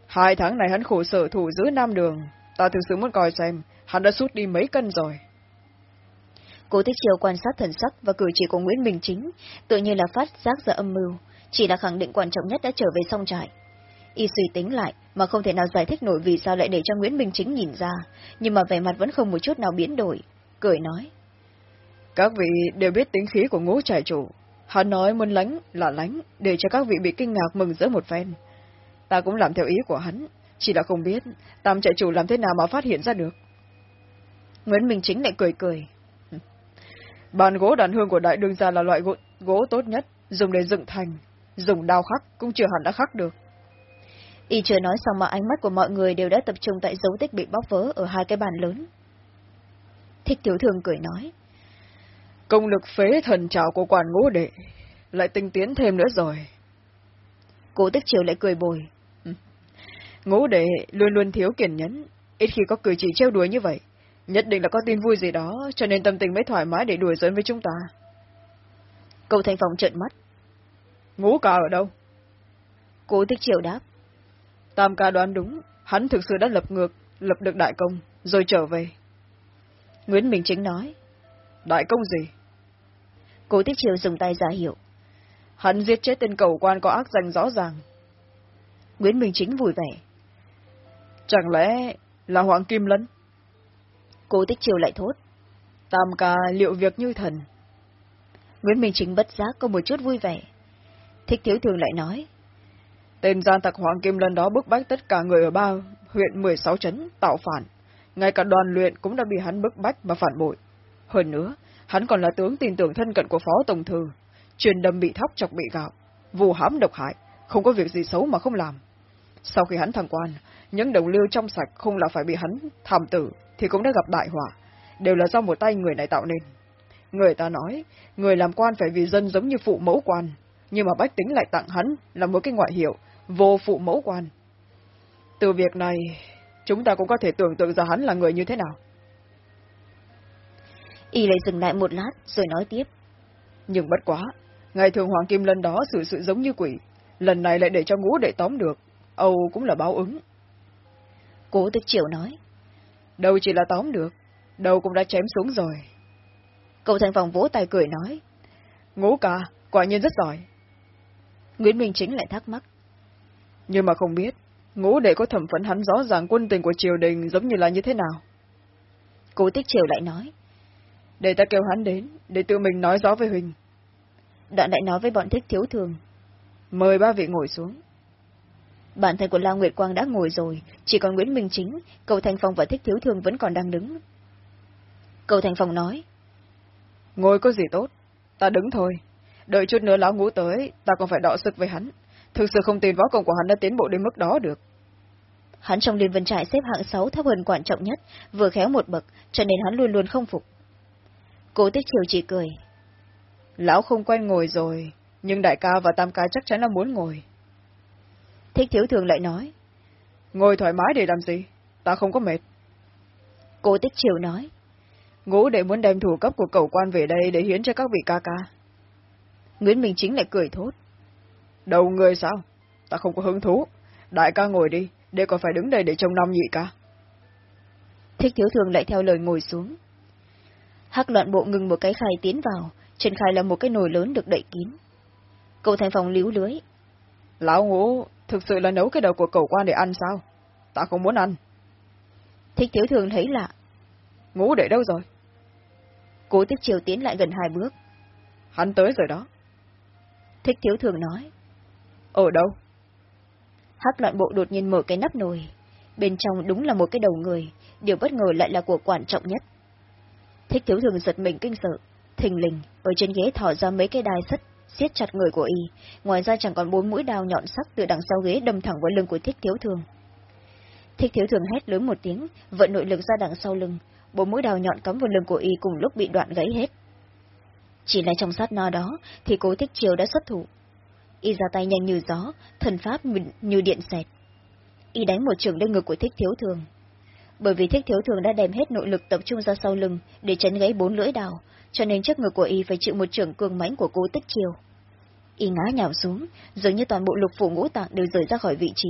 Hai tháng này hắn khổ sở thủ giữ Nam Đường, ta thực sự muốn coi xem, hắn đã sút đi mấy cân rồi. Cố Tích Chiêu quan sát thần sắc và cử chỉ của Nguyễn Minh Chính, tự nhiên là phát giác ra âm mưu, chỉ là khẳng định quan trọng nhất đã trở về song trại. Y suy tính lại, mà không thể nào giải thích nổi vì sao lại để cho Nguyễn Minh Chính nhìn ra, nhưng mà vẻ mặt vẫn không một chút nào biến đổi, cười nói. Các vị đều biết tính khí của ngũ trại chủ. Hắn nói muốn lánh là lánh, để cho các vị bị kinh ngạc mừng rỡ một phen. Ta cũng làm theo ý của hắn, chỉ là không biết, tam trại chủ làm thế nào mà phát hiện ra được. Nguyễn Minh Chính lại cười cười. Bàn gỗ đàn hương của đại đương gia là loại gỗ, gỗ tốt nhất, dùng để dựng thành, dùng đao khắc cũng chưa hẳn đã khắc được. Y chưa nói xong mà ánh mắt của mọi người đều đã tập trung tại dấu tích bị bóc vỡ ở hai cái bàn lớn. Thích tiểu thường cười nói. Công lực phế thần trào của quản ngũ đệ, lại tinh tiến thêm nữa rồi. Cố tích chiều lại cười bồi. Ngũ đệ luôn luôn thiếu kiên nhẫn, ít khi có cử chỉ trêu đuổi như vậy. Nhất định là có tin vui gì đó, cho nên tâm tình mới thoải mái để đùa giỡn với chúng ta. Cầu thành phòng trợn mắt. Ngũ ca ở đâu? Cố tích chiều đáp. Tam ca đoán đúng, hắn thực sự đã lập ngược, lập được đại công, rồi trở về. Nguyễn Minh Chính nói. Đại công gì? Cố tích chiều dùng tay ra hiệu. Hắn giết chết tên cầu quan có ác danh rõ ràng. Nguyễn Minh Chính vui vẻ. Chẳng lẽ là Hoàng Kim Lân? Cố tích chiều lại thốt. Tam ca liệu việc như thần. Nguyễn Minh Chính bất giác có một chút vui vẻ. Thích thiếu thường lại nói. Tên gian tặc Hoàng Kim lần đó bức bách tất cả người ở ba huyện 16 trấn tạo phản. Ngay cả đoàn luyện cũng đã bị hắn bức bách mà phản bội. Hơn nữa, hắn còn là tướng tin tưởng thân cận của Phó Tổng Thư, truyền đâm bị thóc chọc bị gạo, vù hãm độc hại, không có việc gì xấu mà không làm. Sau khi hắn thăng quan, những đồng lưu trong sạch không là phải bị hắn thảm tử, thì cũng đã gặp đại họa, đều là do một tay người này tạo nên. Người ta nói, người làm quan phải vì dân giống như phụ mẫu quan, nhưng mà bách tính lại tặng hắn là một cái ngoại hiệu, vô phụ mẫu quan. Từ việc này, chúng ta cũng có thể tưởng tượng ra hắn là người như thế nào. Y lại dừng lại một lát, rồi nói tiếp. Nhưng bất quá, ngày thường Hoàng Kim Lân đó xử sự giống như quỷ, lần này lại để cho ngũ đệ tóm được, Âu cũng là báo ứng. Cố tích triệu nói. Đâu chỉ là tóm được, đâu cũng đã chém xuống rồi. Cậu thành phòng vỗ tay cười nói. Ngũ ca, quả nhiên rất giỏi. Nguyễn Minh Chính lại thắc mắc. Nhưng mà không biết, ngũ đệ có thẩm phấn hắn rõ ràng quân tình của triều đình giống như là như thế nào. Cố tích triều lại nói. Để ta kêu hắn đến, để tự mình nói rõ với Huỳnh. Đoạn lại nói với bọn thích thiếu thường. Mời ba vị ngồi xuống. Bản thân của Lao Nguyệt Quang đã ngồi rồi, chỉ còn Nguyễn Minh Chính, cầu Thành Phong và Thích Thiếu Thường vẫn còn đang đứng. Cầu Thành Phong nói. Ngồi có gì tốt, ta đứng thôi. Đợi chút nữa lão ngũ tới, ta còn phải đọ sức với hắn. Thực sự không tin võ công của hắn đã tiến bộ đến mức đó được. Hắn trong liên vân trại xếp hạng 6 thấp hơn quan trọng nhất, vừa khéo một bậc, cho nên hắn luôn luôn không phục. Cố tích chiều chỉ cười. Lão không quen ngồi rồi, nhưng đại ca và tam ca chắc chắn là muốn ngồi. Thích thiếu thường lại nói. Ngồi thoải mái để làm gì? Ta không có mệt. Cố tích chiều nói. Ngũ để muốn đem thủ cấp của cầu quan về đây để hiến cho các vị ca ca. Nguyễn Minh Chính lại cười thốt. Đầu người sao? Ta không có hứng thú. Đại ca ngồi đi, để còn phải đứng đây để trông năm nhị ca. Thích thiếu thường lại theo lời ngồi xuống. Hắc loạn bộ ngừng một cái khai tiến vào, trên khai là một cái nồi lớn được đậy kín. Cậu thành phòng líu lưới. Lão ngũ, thực sự là nấu cái đầu của cầu quan để ăn sao? Ta không muốn ăn. Thích thiếu thường thấy lạ. Ngũ để đâu rồi? Cố tích chiều tiến lại gần hai bước. Hắn tới rồi đó. Thích thiếu thường nói. Ở đâu? Hắc loạn bộ đột nhiên mở cái nắp nồi. Bên trong đúng là một cái đầu người, điều bất ngờ lại là của quan trọng nhất. Thích thiếu thường giật mình kinh sợ, thình lình, ở trên ghế thỏ ra mấy cái đai sắt, siết chặt người của y, ngoài ra chẳng còn bốn mũi đao nhọn sắc từ đằng sau ghế đâm thẳng vào lưng của thích thiếu thường. Thích thiếu thường hét lớn một tiếng, vận nội lực ra đằng sau lưng, bốn mũi đao nhọn cắm vào lưng của y cùng lúc bị đoạn gãy hết. Chỉ là trong sát na đó, thì cố tích chiều đã xuất thủ. Y ra tay nhanh như gió, thần pháp như điện xẹt. Y đánh một trường lên ngực của thích thiếu thường. Bởi vì thích thiếu thường đã đem hết nội lực tập trung ra sau lưng để chấn gãy bốn lưỡi đào, cho nên trước ngực của Y phải chịu một trường cường mãnh của cố tích chiều. Y ngã nhào xuống, dường như toàn bộ lục phủ ngũ tạng đều rời ra khỏi vị trí,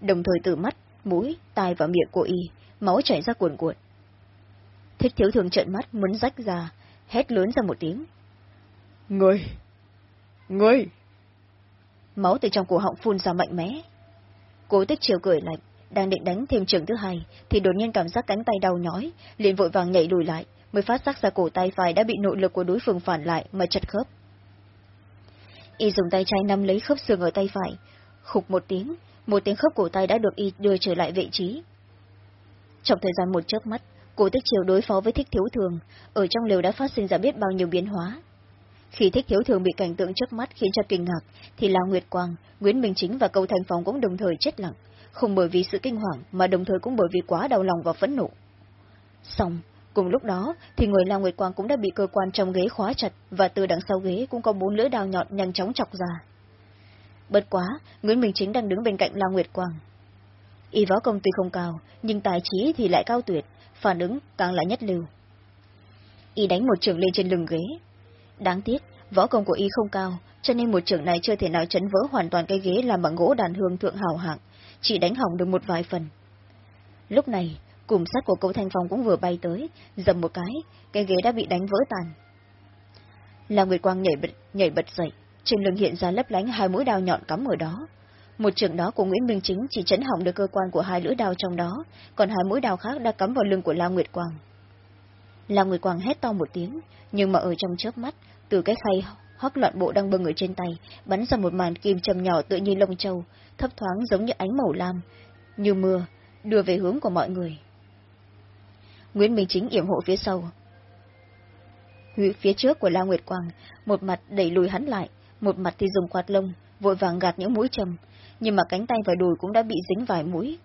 đồng thời từ mắt, mũi, tai và miệng của Y, máu chảy ra cuồn cuộn. Thích thiếu thường trợn mắt muốn rách ra, hét lớn ra một tiếng. Ngươi! Ngươi! Máu từ trong cổ họng phun ra mạnh mẽ. Cố tích chiều cười lạnh, đang định đánh thêm trường thứ hai, thì đột nhiên cảm giác cánh tay đau nhói, liền vội vàng nhảy lùi lại, mới phát giác ra cổ tay phải đã bị nội lực của đối phương phản lại mà chật khớp. Y dùng tay trái nắm lấy khớp xương ở tay phải, khục một tiếng, một tiếng khớp cổ tay đã được Y đưa trở lại vị trí. Trong thời gian một chớp mắt, cổ tích chiều đối phó với thích thiếu thường, ở trong lều đã phát sinh ra biết bao nhiêu biến hóa. Khi thích thiếu thường bị cảnh tượng trước mắt khiến cho kinh ngạc, thì là Nguyệt Quang, Nguyễn Minh Chính và Cầu Thành Phong cũng đồng thời chết lặng, không bởi vì sự kinh hoàng mà đồng thời cũng bởi vì quá đau lòng và phẫn nộ. Xong, cùng lúc đó thì người Lào Nguyệt Quang cũng đã bị cơ quan trong ghế khóa chặt và từ đằng sau ghế cũng có bốn lưỡi đao nhọn nhanh chóng chọc ra. Bất quá, Nguyễn Minh Chính đang đứng bên cạnh Lào Nguyệt Quang. Y võ công tuy không cao, nhưng tài trí thì lại cao tuyệt, phản ứng càng là nhất lưu. Y đánh một trường lên trên lưng ghế. Đáng tiếc, võ công của Y không cao, cho nên một trưởng này chưa thể nào chấn vỡ hoàn toàn cái ghế làm bằng gỗ đàn hương thượng hào hạng, chỉ đánh hỏng được một vài phần. Lúc này, cùm sắt của cậu Thanh Phong cũng vừa bay tới, dầm một cái, cái ghế đã bị đánh vỡ tàn. Là Nguyệt Quang nhảy bật, nhảy bật dậy, trên lưng hiện ra lấp lánh hai mũi đao nhọn cắm ở đó. Một trường đó của Nguyễn Minh Chính chỉ chấn hỏng được cơ quan của hai lưỡi đao trong đó, còn hai mũi đao khác đã cắm vào lưng của La Nguyệt Quang. La Nguyệt Quang hét to một tiếng, nhưng mà ở trong chớp mắt, từ cái khay hoắc loạn bộ đang bưng ở trên tay, bắn ra một màn kim châm nhỏ tựa như lông châu, thấp thoáng giống như ánh màu lam, như mưa, đưa về hướng của mọi người. Nguyễn Minh Chính yểm hộ phía sau. Phía trước của La Nguyệt Quang, một mặt đẩy lùi hắn lại, một mặt thì dùng quạt lông, vội vàng gạt những mũi châm, nhưng mà cánh tay và đùi cũng đã bị dính vài mũi.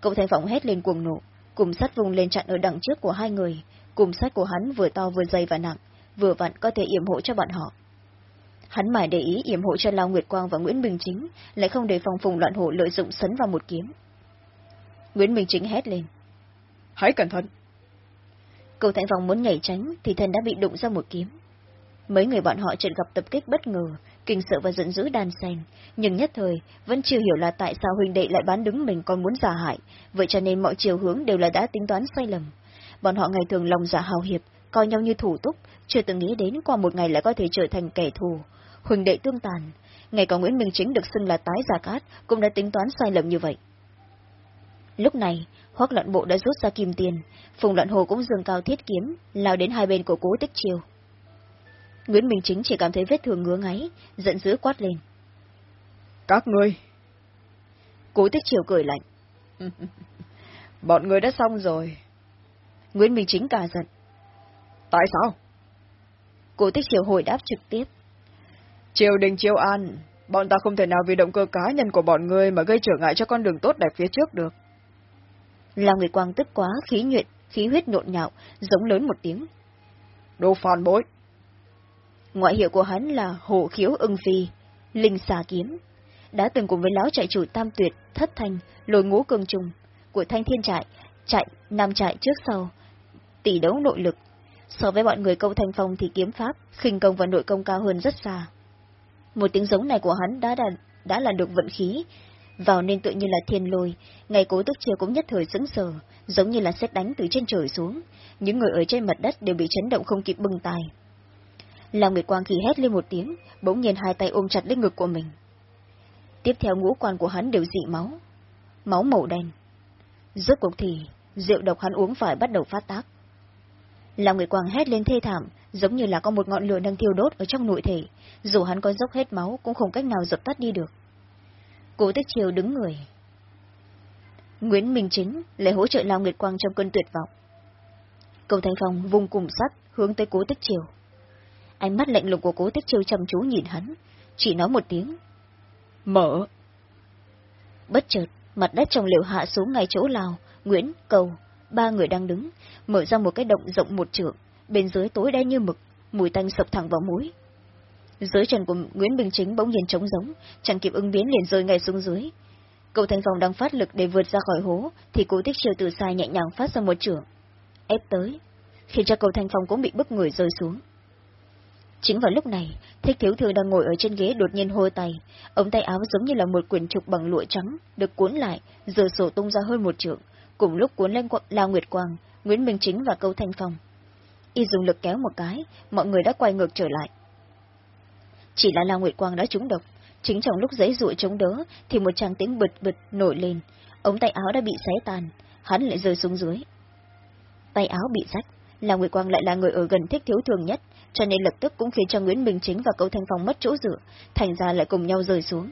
Cậu thành vọng hét lên cuồng nộ, cùng sắt vùng lên chặn ở đằng trước của hai người, cùng sắt của hắn vừa to vừa dày và nặng, vừa vặn có thể yểm hộ cho bọn họ. Hắn mải để ý yểm hộ cho Lao Nguyệt Quang và Nguyễn Bình Chính, lại không để phòng phùng loạn hộ lợi dụng sấn vào một kiếm. Nguyễn Bình Chính hét lên. Hãy cẩn thận! Cầu Thành Vòng muốn nhảy tránh thì thân đã bị đụng ra một kiếm. Mấy người bọn họ chợt gặp tập kích bất ngờ, kinh sợ và giận dữ đan xen, nhưng nhất thời vẫn chưa hiểu là tại sao huynh đệ lại bán đứng mình còn muốn giả hại, vậy cho nên mọi chiều hướng đều là đã tính toán sai lầm. Bọn họ ngày thường lòng dạ hào hiệp, coi nhau như thủ túc, chưa từng nghĩ đến qua một ngày lại có thể trở thành kẻ thù. Huỳnh đệ tương tàn, ngay cả Nguyễn Minh Chính được xưng là tái giả cát cũng đã tính toán sai lầm như vậy. Lúc này, hoắc loạn bộ đã rút ra kim tiền, phùng loạn hồ cũng dường cao thiết kiếm, lao đến hai bên của cố tích chiều. Nguyễn Minh Chính chỉ cảm thấy vết thương ngứa ngáy, giận dữ quát lên. Các ngươi! Cố tích chiều cười lạnh. Bọn người đã xong rồi. Nguyễn Minh Chính cả giận. Tại sao? Cố tích chiều hồi đáp trực tiếp. Triều đình triều an, bọn ta không thể nào vì động cơ cá nhân của bọn ngươi mà gây trở ngại cho con đường tốt đẹp phía trước được. Là người quang tức quá, khí nhuệ, khí huyết nhộn nhạo, giống lớn một tiếng. Đồ phản bối! Ngoại hiệu của hắn là Hổ Khiếu Ưng Phi, Linh Xà Kiếm, đã từng cùng với lão trại chủ Tam Tuyệt, Thất Thanh, lồi ngũ cường trùng của Thanh Thiên Trại, chạy nam trại trước sau, tỷ đấu nội lực. So với bọn người câu thanh phong thì kiếm pháp, khinh công và nội công cao hơn rất xa. Một tiếng giống này của hắn đã, đã, đã là được vận khí, vào nên tự như là thiên lôi, ngày cố tức chiều cũng nhất thời sững sờ, giống như là xét đánh từ trên trời xuống. Những người ở trên mặt đất đều bị chấn động không kịp bừng tài. Làng Nguyệt Quang khi hét lên một tiếng, bỗng nhiên hai tay ôm chặt lấy ngực của mình. Tiếp theo ngũ quan của hắn đều dị máu. Máu màu đen. Rốt cuộc thì, rượu độc hắn uống phải bắt đầu phát tác. Làng Nguyệt Quang hét lên thê thảm, giống như là có một ngọn lửa đang thiêu đốt ở trong nội thể, dù hắn có dốc hết máu cũng không cách nào dập tắt đi được. Cố Tích Triều đứng người. Nguyễn Minh Chính lại hỗ trợ Lao Nguyệt Quang trong cơn tuyệt vọng. Cầu Thanh Phong vùng cùng sắt hướng tới Cố Tích Triều. Ánh mắt lạnh lùng của Cố Tích Triều trầm chú nhìn hắn, chỉ nói một tiếng. Mở! Bất chợt, mặt đất trong liều hạ xuống ngay chỗ Lào, Nguyễn, Cầu, ba người đang đứng, mở ra một cái động rộng một trượng, bên dưới tối đen như mực, mùi tanh sộc thẳng vào mũi. Dưới chân của Nguyễn Bình Chính bỗng nhiên trống giống, chẳng kịp ứng biến liền rơi ngay xuống dưới. Cậu Thanh Phong đang phát lực để vượt ra khỏi hố, thì cố tích chiêu từ xa nhẹ nhàng phát ra một trưởng. Ép tới, khiến cho cậu Thanh Phong cũng bị bức người rơi xuống. Chính vào lúc này, thích thiếu thừa đang ngồi ở trên ghế đột nhiên hôi tay, ống tay áo giống như là một quyển trục bằng lụa trắng, được cuốn lại, giờ sổ tung ra hơn một trượng, cùng lúc cuốn lên La Nguyệt Quang, Nguyễn Minh Chính và câu Thanh Phong. Y dùng lực kéo một cái, mọi người đã quay ngược trở lại. Chỉ là La Nguyệt Quang đã trúng độc, chính trong lúc giấy rụi chống đỡ, thì một tràng tiếng bực bực nổi lên, ống tay áo đã bị xé tàn, hắn lại rơi xuống dưới. Tay áo bị rách, La Nguyệt Quang lại là người ở gần thích thiếu thường nhất, cho nên lập tức cũng khiến cho Nguyễn Bình Chính và Câu Thanh Phong mất chỗ dựa, thành ra lại cùng nhau rơi xuống.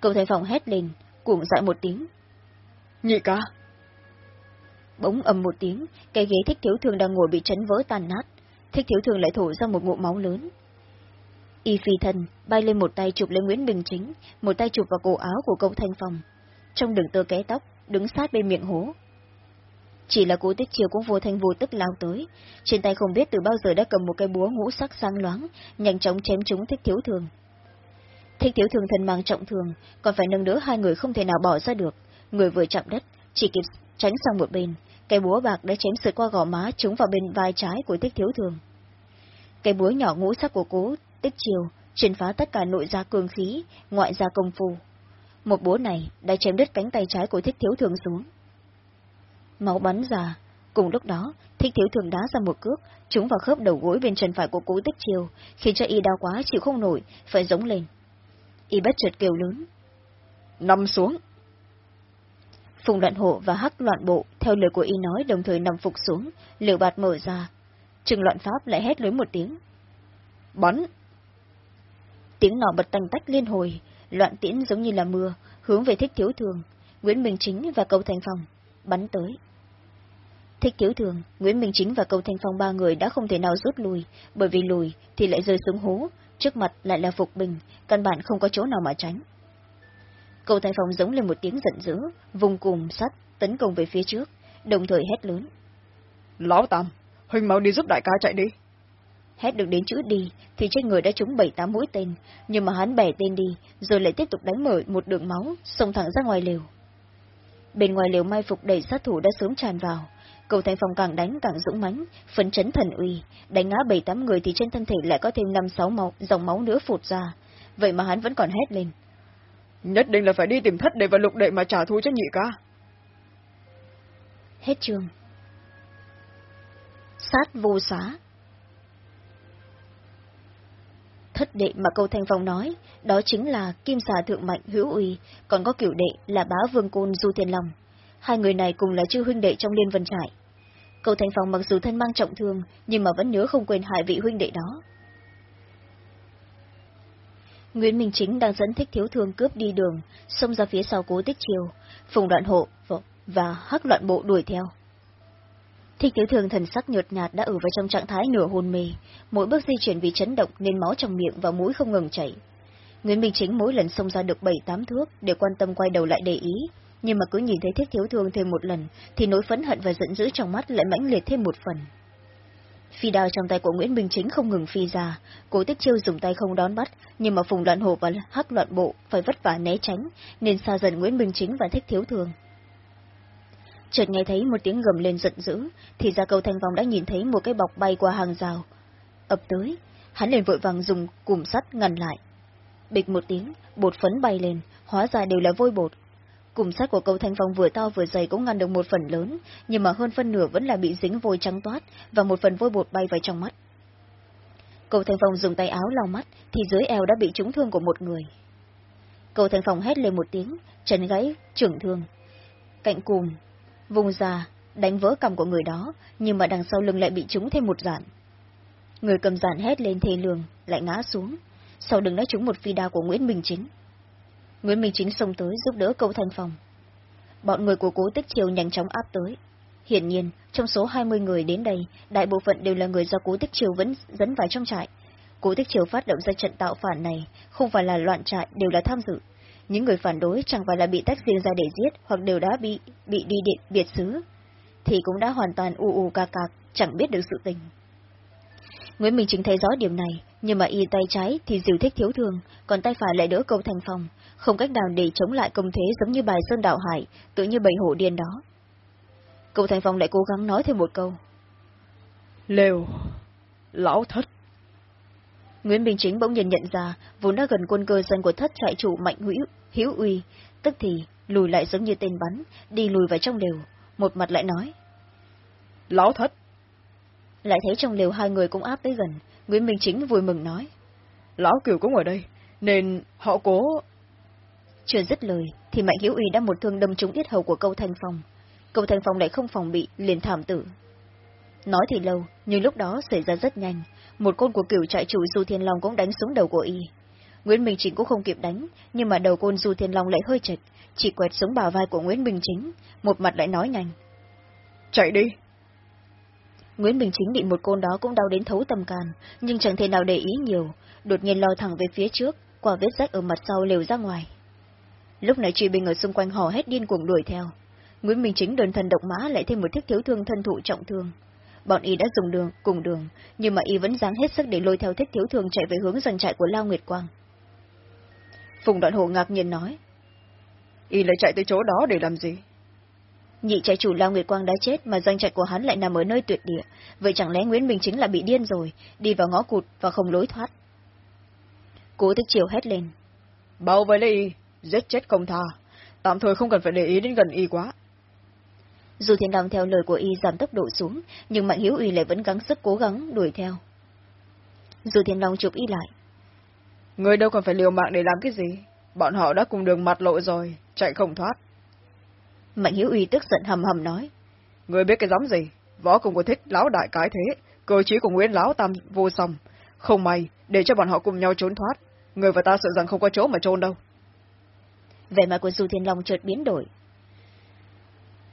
Câu Thanh Phong hét lên, cuồng dại một tiếng. Nhị ca! Bỗng ầm một tiếng, cái ghế thích thiếu thường đang ngồi bị chấn vỡ tan nát, thích thiếu thường lại thổ ra một ngụm máu lớn. Y phi thần bay lên một tay chụp lên Nguyễn Bình Chính, một tay chụp vào cổ áo của Câu Thanh Phong. Trong đường tơ ké tóc, đứng sát bên miệng hố, chỉ là cố tích chiều cũng vô thanh vô tức lao tới, trên tay không biết từ bao giờ đã cầm một cái búa ngũ sắc sáng loáng, nhanh chóng chém chúng thích thiếu thường. Thích thiếu thường thân mang trọng thường, còn phải nâng đỡ hai người không thể nào bỏ ra được, người vừa chạm đất, chỉ kịp tránh sang một bên, cây búa bạc đã chém sượt qua gò má trúng vào bên vai trái của thích thiếu thường. cây búa nhỏ ngũ sắc của cố tích chiều, chuyển phá tất cả nội gia cường khí, ngoại gia công phu. Một búa này đã chém đứt cánh tay trái của thích thiếu thường xuống máu bắn ra. Cùng lúc đó, thích thiếu thường đá ra một cước, trúng vào khớp đầu gối bên chân phải của cố tích chiều, khiến cho y đau quá chịu không nổi, phải giống lên. Y bất chợt kêu lớn. Nằm xuống! Phùng loạn hộ và hắc loạn bộ, theo lời của y nói đồng thời nằm phục xuống, liều bạt mở ra. Trừng loạn pháp lại hét lớn một tiếng. Bắn! Tiếng nỏ bật tành tách liên hồi, loạn tiễn giống như là mưa, hướng về thích thiếu thường, Nguyễn Minh Chính và Câu Thành Phong, bắn tới. Thích thiếu thường, Nguyễn Minh Chính và Câu thành Phong ba người đã không thể nào rút lui, bởi vì lùi thì lại rơi xuống hố, trước mặt lại là Phục Bình, căn bản không có chỗ nào mà tránh. Câu Thanh Phong giống lên một tiếng giận dữ, vùng cùng sắt, tấn công về phía trước, đồng thời hét lớn. Lão Tam, Huỳnh mau đi giúp đại ca chạy đi. Hét được đến chữ đi, thì trên người đã trúng bảy tám mũi tên, nhưng mà hắn bẻ tên đi, rồi lại tiếp tục đánh mở một đường máu, xông thẳng ra ngoài liều. Bên ngoài liều mai phục đầy sát thủ đã sớm tràn vào, Cầu Thanh Phong càng đánh càng dũng mãnh, phấn chấn thần uy, đánh ngã bảy tám người thì trên thân thể lại có thêm năm sáu máu, dòng máu nữa phụt ra. Vậy mà hắn vẫn còn hét lên. Nhất định là phải đi tìm thất đệ và lục đệ mà trả thù cho nhị ca. Hết chương. Sát vô xá. Thất đệ mà câu Thanh Phong nói, đó chính là Kim xà thượng mạnh hữu uy, còn có cửu đệ là bá vương côn Du Thiên Long. Hai người này cùng là chư huynh đệ trong liên vân trại. Cầu Thành Phong mặc dù thân mang trọng thương, nhưng mà vẫn nhớ không quên hai vị huynh đệ đó. Nguyễn Minh Chính đang dẫn thích thiếu thương cướp đi đường, xông ra phía sau cố tích chiều, phùng đoạn hộ và hắc loạn bộ đuổi theo. Thích thiếu thương thần sắc nhợt nhạt đã ở vào trong trạng thái nửa hôn mê, mỗi bước di chuyển vì chấn động nên máu trong miệng và mũi không ngừng chảy. Nguyễn Minh Chính mỗi lần xông ra được bảy tám thước để quan tâm quay đầu lại để ý, nhưng mà cứ nhìn thấy thích thiếu thương thêm một lần, thì nỗi phẫn hận và giận dữ trong mắt lại mãnh liệt thêm một phần. Phi đao trong tay của Nguyễn Minh Chính không ngừng phi ra, cố tích chiêu dùng tay không đón bắt, nhưng mà phùng loạn hồ và hắc loạn bộ phải vất vả né tránh, nên xa dần Nguyễn Minh Chính và thích thiếu Thường. Chợt nghe thấy một tiếng gầm lên giận dữ, thì ra cầu thanh vòng đã nhìn thấy một cái bọc bay qua hàng rào. ập tới, hắn liền vội vàng dùng cùm sắt ngăn lại. Bịch một tiếng, bột phấn bay lên, hóa ra đều là vôi bột, Cùng sát của cầu thanh phong vừa to vừa dày cũng ngăn được một phần lớn, nhưng mà hơn phân nửa vẫn là bị dính vôi trắng toát, và một phần vôi bột bay vào trong mắt. Cầu thanh phong dùng tay áo lau mắt, thì dưới eo đã bị trúng thương của một người. Cầu thanh phong hét lên một tiếng, trần gãy trưởng thương. Cạnh cùng, vùng ra, đánh vỡ cầm của người đó, nhưng mà đằng sau lưng lại bị trúng thêm một dạn. Người cầm dạn hét lên thê lường, lại ngã xuống, sau đứng đã trúng một phi đao của Nguyễn Minh Chính. Nguyễn Minh Chính xông tới giúp đỡ câu thanh phòng. Bọn người của cố tích chiều nhanh chóng áp tới. Hiển nhiên, trong số 20 người đến đây, đại bộ phận đều là người do cố tích chiều vẫn dẫn vào trong trại. Cố tích chiều phát động ra trận tạo phản này, không phải là loạn trại, đều là tham dự. Những người phản đối chẳng phải là bị tách riêng ra để giết, hoặc đều đã bị bị đi điện biệt xứ, thì cũng đã hoàn toàn u u ca cạc, chẳng biết được sự tình. Nguyễn Minh Chính thấy rõ điểm này, nhưng mà y tay trái thì dìu thích thiếu thường, còn tay phải lại đỡ câu thành phòng, không cách nào để chống lại công thế giống như bài Sơn Đạo Hải, tự như bầy hổ điên đó. Câu thành phòng lại cố gắng nói thêm một câu. Lều, lão thất. Nguyễn Bình Chính bỗng nhiên nhận ra, vốn đã gần quân cơ dân của thất trại chủ mạnh hữu, hiếu uy, tức thì lùi lại giống như tên bắn, đi lùi vào trong lều, một mặt lại nói. Lão thất. Lại thấy trong lều hai người cũng áp tới gần, Nguyễn Minh Chính vui mừng nói. Lão Kiều cũng ở đây, nên họ cố... Chưa dứt lời, thì Mạnh Hiếu Uy đã một thương đâm trúng yết hầu của câu Thanh Phong. Câu Thanh Phong lại không phòng bị, liền thảm tử. Nói thì lâu, nhưng lúc đó xảy ra rất nhanh. Một côn của cửu trại chủ Du Thiên Long cũng đánh xuống đầu của y. Nguyễn Minh Chính cũng không kịp đánh, nhưng mà đầu côn Du Thiên Long lại hơi chệch, chỉ quẹt xuống bả vai của Nguyễn Minh Chính, một mặt lại nói nhanh. Chạy đi! Nguyễn Bình Chính bị một côn đó cũng đau đến thấu tâm can, nhưng chẳng thể nào để ý nhiều, đột nhiên lao thẳng về phía trước, qua vết rách ở mặt sau lều ra ngoài. Lúc này truy binh ở xung quanh hò hét điên cuồng đuổi theo. Nguyễn Minh Chính đơn thân độc mã lại thêm một thích thiếu thương thân thụ trọng thương. Bọn y đã dùng đường, cùng đường, nhưng mà y vẫn dáng hết sức để lôi theo thích thiếu thương chạy về hướng doanh trại của Lao Nguyệt Quang. Phùng Đoạn Hồ ngạc nhiên nói. Y lại chạy tới chỗ đó để làm gì? Nhị trại chủ Lao Nguyệt Quang đã chết mà doanh trại của hắn lại nằm ở nơi tuyệt địa, vậy chẳng lẽ Nguyễn Minh Chính là bị điên rồi, đi vào ngõ cụt và không lối thoát. Cố tích chiều hét lên. Bao vây lấy y, giết chết không tha, tạm thời không cần phải để ý đến gần y quá. Dù thiên long theo lời của y giảm tốc độ xuống, nhưng mạnh hiếu y lại vẫn gắng sức cố gắng đuổi theo. Dù thiên long chụp y lại. Người đâu còn phải liều mạng để làm cái gì, bọn họ đã cùng đường mặt lộ rồi, chạy không thoát. Mạnh hiếu y tức giận hầm hầm nói. Người biết cái giống gì, võ cùng của thích lão đại cái thế, cơ chí của Nguyễn lão tam vô song. Không may, để cho bọn họ cùng nhau trốn thoát. Người và ta sợ rằng không có chỗ mà trôn đâu. Vẻ mặt của Du Thiên Long chợt biến đổi.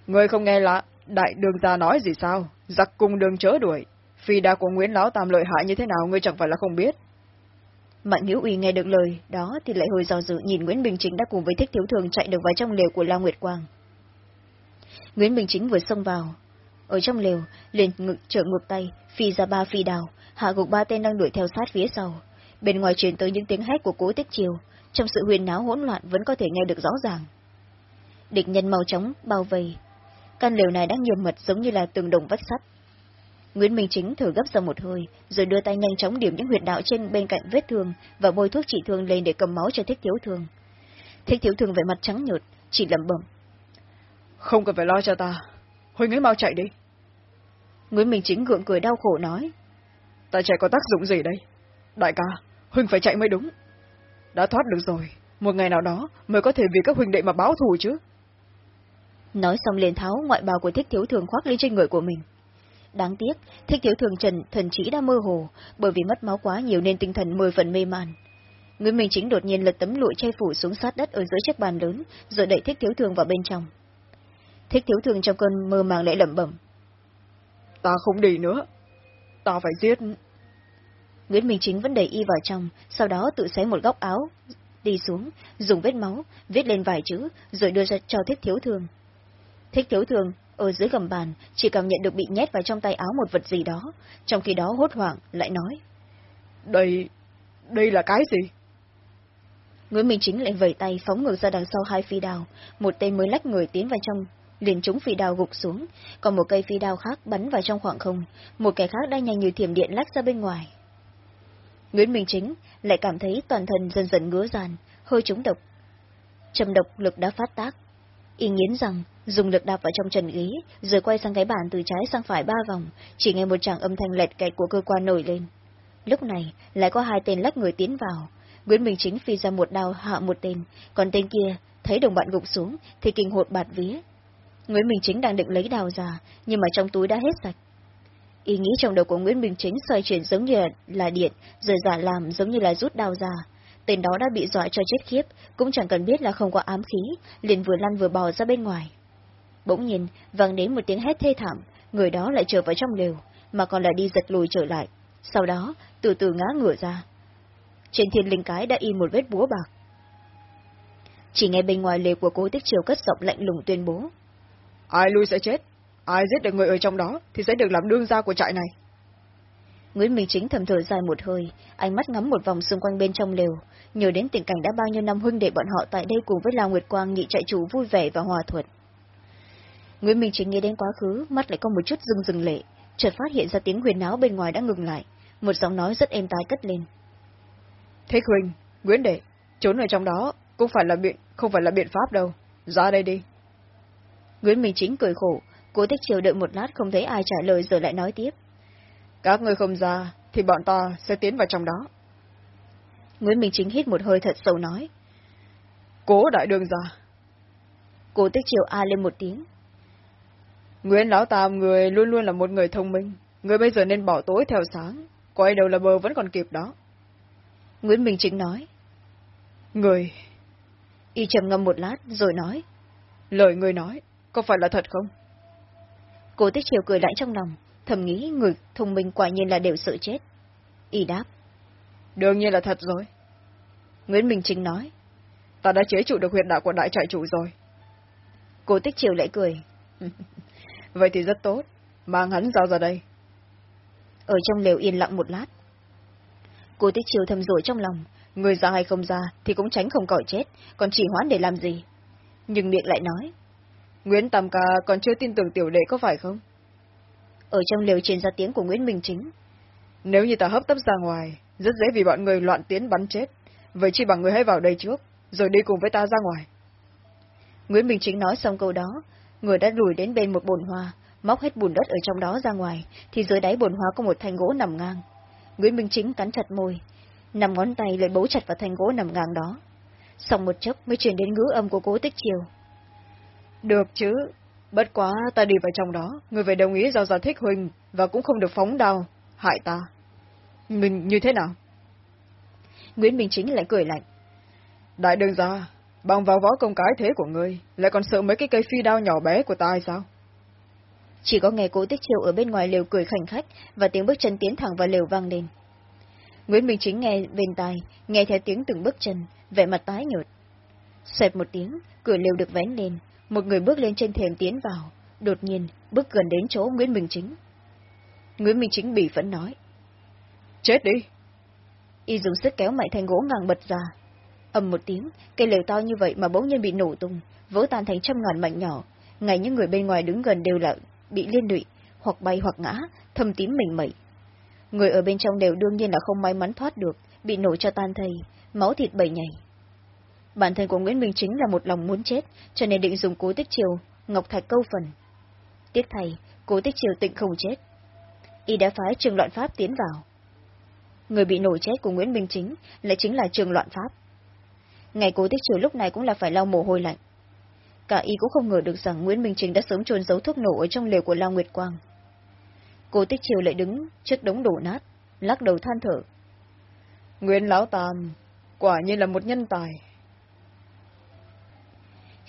Người không nghe lạ, đại đường ta nói gì sao? Giặc cùng đường chớ đuổi. Phi đa của Nguyễn Lão Tam lợi hại như thế nào, ngươi chẳng phải là không biết. Mạnh Hiếu Uy nghe được lời, đó thì lại hồi do dự nhìn Nguyễn Bình Chính đã cùng với thích thiếu thường chạy được vào trong lều của La Nguyệt Quang. Nguyễn Bình Chính vừa xông vào. Ở trong lều, liền ngực trở ngược tay, phi ra ba phi đào, hạ gục ba tên đang đuổi theo sát phía sau. Bên ngoài truyền tới những tiếng hét của cố tích chiều, trong sự huyền náo hỗn loạn vẫn có thể nghe được rõ ràng. Địch nhân màu chóng bao vây. Căn lều này đang nghiêm mật giống như là từng đồng vách sắt. Nguyễn Minh Chính thở gấp ra một hơi, rồi đưa tay nhanh chóng điểm những huyệt đạo trên bên cạnh vết thương và bôi thuốc trị thương lên để cầm máu cho thích thiếu thương. Thích thiếu thương vẻ mặt trắng nhợt, chỉ lẩm bẩm. Không cần phải lo cho ta. Huynh ấy mau chạy đi. Nguyễn Minh Chính gượng cười đau khổ nói. Ta chạy có tác dụng gì đây? Đại ca, Huynh phải chạy mới đúng. Đã thoát được rồi, một ngày nào đó mới có thể vì các huynh đệ mà báo thù chứ. Nói xong liền tháo ngoại bào của thích thiếu thường khoác lên trên người của mình. Đáng tiếc, thích thiếu thường trần thần trí đã mơ hồ, bởi vì mất máu quá nhiều nên tinh thần mười phần mê man. Nguyễn Minh Chính đột nhiên lật tấm lụi che phủ xuống sát đất ở giữa chiếc bàn lớn, rồi đẩy thích thiếu thường vào bên trong. Thích thiếu thường trong cơn mơ màng lệ lẩm bẩm. Ta không đi nữa. Ta phải giết. Nguyễn Minh Chính vẫn đẩy y vào trong, sau đó tự xé một góc áo, đi xuống, dùng vết máu, viết lên vài chữ, rồi đưa ra cho thích thiếu thường. Thích thiếu thường, ở dưới gầm bàn, chỉ cảm nhận được bị nhét vào trong tay áo một vật gì đó, trong khi đó hốt hoảng, lại nói. Đây, đây là cái gì? Nguyễn Minh Chính lại vẩy tay phóng ngược ra đằng sau hai phi đào, một tên mới lách người tiến vào trong, liền trúng phi đào gục xuống, còn một cây phi đao khác bắn vào trong khoảng không, một kẻ khác đang nhanh như thiểm điện lách ra bên ngoài. Nguyễn Minh Chính lại cảm thấy toàn thân dần dần ngứa ràn, hơi trúng độc. Trầm độc lực đã phát tác. Y nghiến rằng, dùng lực đạp vào trong trần ghế, rồi quay sang cái bàn từ trái sang phải ba vòng, chỉ nghe một tràng âm thanh lẹt kẹt của cơ quan nổi lên. Lúc này, lại có hai tên lách người tiến vào. Nguyễn Minh Chính phi ra một đao hạ một tên, còn tên kia, thấy đồng bạn gục xuống, thì kinh hột bạt vía. Nguyễn Minh Chính đang định lấy đao ra, nhưng mà trong túi đã hết sạch. Ý nghĩ trong đầu của Nguyễn Bình Chính xoay chuyển giống như là điện, rồi giả làm giống như là rút đao ra. Tên đó đã bị dọa cho chết khiếp, cũng chẳng cần biết là không có ám khí, liền vừa lăn vừa bò ra bên ngoài. Bỗng nhìn, vang đến một tiếng hét thê thảm, người đó lại trở vào trong lều, mà còn là đi giật lùi trở lại. Sau đó, từ từ ngã ngửa ra. Trên thiên linh cái đã in một vết búa bạc. Chỉ nghe bên ngoài lều của cố tích triều cất giọng lạnh lùng tuyên bố. Ai lui sẽ chết, ai giết được người ở trong đó thì sẽ được làm đương gia của trại này. Nguyễn Minh Chính thầm thở dài một hơi, ánh mắt ngắm một vòng xung quanh bên trong lều, nhớ đến tình cảnh đã bao nhiêu năm huynh đệ bọn họ tại đây cùng với Lao Nguyệt Quang nghị chạy chủ vui vẻ và hòa thuận. Nguyễn Minh Chính nghĩ đến quá khứ, mắt lại có một chút rưng rừng lệ, chợt phát hiện ra tiếng huyền náo bên ngoài đã ngừng lại, một giọng nói rất êm tai cất lên. Thích huynh, Nguyễn Đệ, trốn ở trong đó cũng phải là biện, không phải là biện pháp đâu. Ra đây đi. Nguyễn Minh Chính cười khổ, cố tích chiều đợi một lát không thấy ai trả lời rồi lại nói tiếp. Các người không ra, thì bọn ta sẽ tiến vào trong đó. Nguyễn Minh Chính hít một hơi thật sâu nói. Cố đại đường ra. Cố tích chiều a lên một tiếng. Nguyễn Lão Tam người luôn luôn là một người thông minh. Người bây giờ nên bỏ tối theo sáng. Quay đầu là bờ vẫn còn kịp đó. Nguyễn Minh Chính nói. Người... Y trầm ngâm một lát rồi nói. Lời người nói, có phải là thật không? Cố tích chiều cười lại trong lòng, thầm nghĩ người thông minh quả nhiên là đều sợ chết. Y đáp. Đương nhiên là thật rồi. Nguyễn Minh Chính nói. Ta đã chế trụ được huyệt đạo của đại trại chủ rồi. Cố tích chiều lại cười. Vậy thì rất tốt. Mang hắn giao ra đây. Ở trong lều yên lặng một lát. Cố tích chiều thầm rủi trong lòng. Người ra hay không ra thì cũng tránh không cõi chết, còn chỉ hoãn để làm gì. Nhưng miệng lại nói. Nguyễn Tam Ca còn chưa tin tưởng tiểu đệ có phải không? Ở trong lều truyền ra tiếng của Nguyễn Minh Chính. Nếu như ta hấp tấp ra ngoài, rất dễ vì bọn người loạn tiến bắn chết. Vậy chỉ bằng người hãy vào đây trước, rồi đi cùng với ta ra ngoài. Nguyễn Minh Chính nói xong câu đó, người đã lùi đến bên một bồn hoa, móc hết bùn đất ở trong đó ra ngoài, thì dưới đáy bồn hoa có một thanh gỗ nằm ngang. Nguyễn Minh Chính cắn chặt môi, nằm ngón tay lại bấu chặt vào thanh gỗ nằm ngang đó. Xong một chốc mới truyền đến ngữ âm của cố tích chiều. Được chứ, bất quá ta đi vào trong đó, người phải đồng ý giao ra thích huynh, và cũng không được phóng đau, hại ta. Mình như thế nào? Nguyễn Minh Chính lại cười lạnh. Đại đường ra, bằng vào võ công cái thế của ngươi, lại còn sợ mấy cái cây phi đao nhỏ bé của ta hay sao? Chỉ có nghe cố tích chiều ở bên ngoài lều cười khảnh khách, và tiếng bước chân tiến thẳng vào lều vang lên. Nguyễn Minh Chính nghe bên tai, nghe theo tiếng từng bước chân, vẻ mặt tái nhợt. Xoẹt một tiếng, cửa lều được vén lên, một người bước lên trên thềm tiến vào, đột nhiên bước gần đến chỗ Nguyễn Minh Chính. Nguyễn Minh Chính bị phẫn nói. Chết đi! Y dùng sức kéo mạnh thanh gỗ ngang bật ra. ầm một tiếng, cây lều to như vậy mà bỗng nhiên bị nổ tung, vỡ tan thành trăm ngàn mảnh nhỏ. Ngay những người bên ngoài đứng gần đều là bị liên lụy, hoặc bay hoặc ngã, thâm tím mình mẩy. Người ở bên trong đều đương nhiên là không may mắn thoát được, bị nổ cho tan thây, máu thịt bầy nhảy. Bản thân của Nguyễn Minh Chính là một lòng muốn chết, cho nên định dùng cố tích chiều, Ngọc Thạch câu phần. Tiếc thầy, cố tích chiều tịnh không chết. Y đã phái trường loạn pháp tiến vào. Người bị nổ chết của Nguyễn Minh Chính lại chính là trường loạn pháp. Ngày cố tích chiều lúc này cũng là phải lau mồ hôi lạnh. Cả y cũng không ngờ được rằng Nguyễn Minh Chính đã sớm trôn giấu thuốc nổ ở trong lều của Lao Nguyệt Quang. Cố Tích Triều lại đứng trước đống đổ nát, lắc đầu than thở. Nguyễn Lão Tam, quả nhiên là một nhân tài.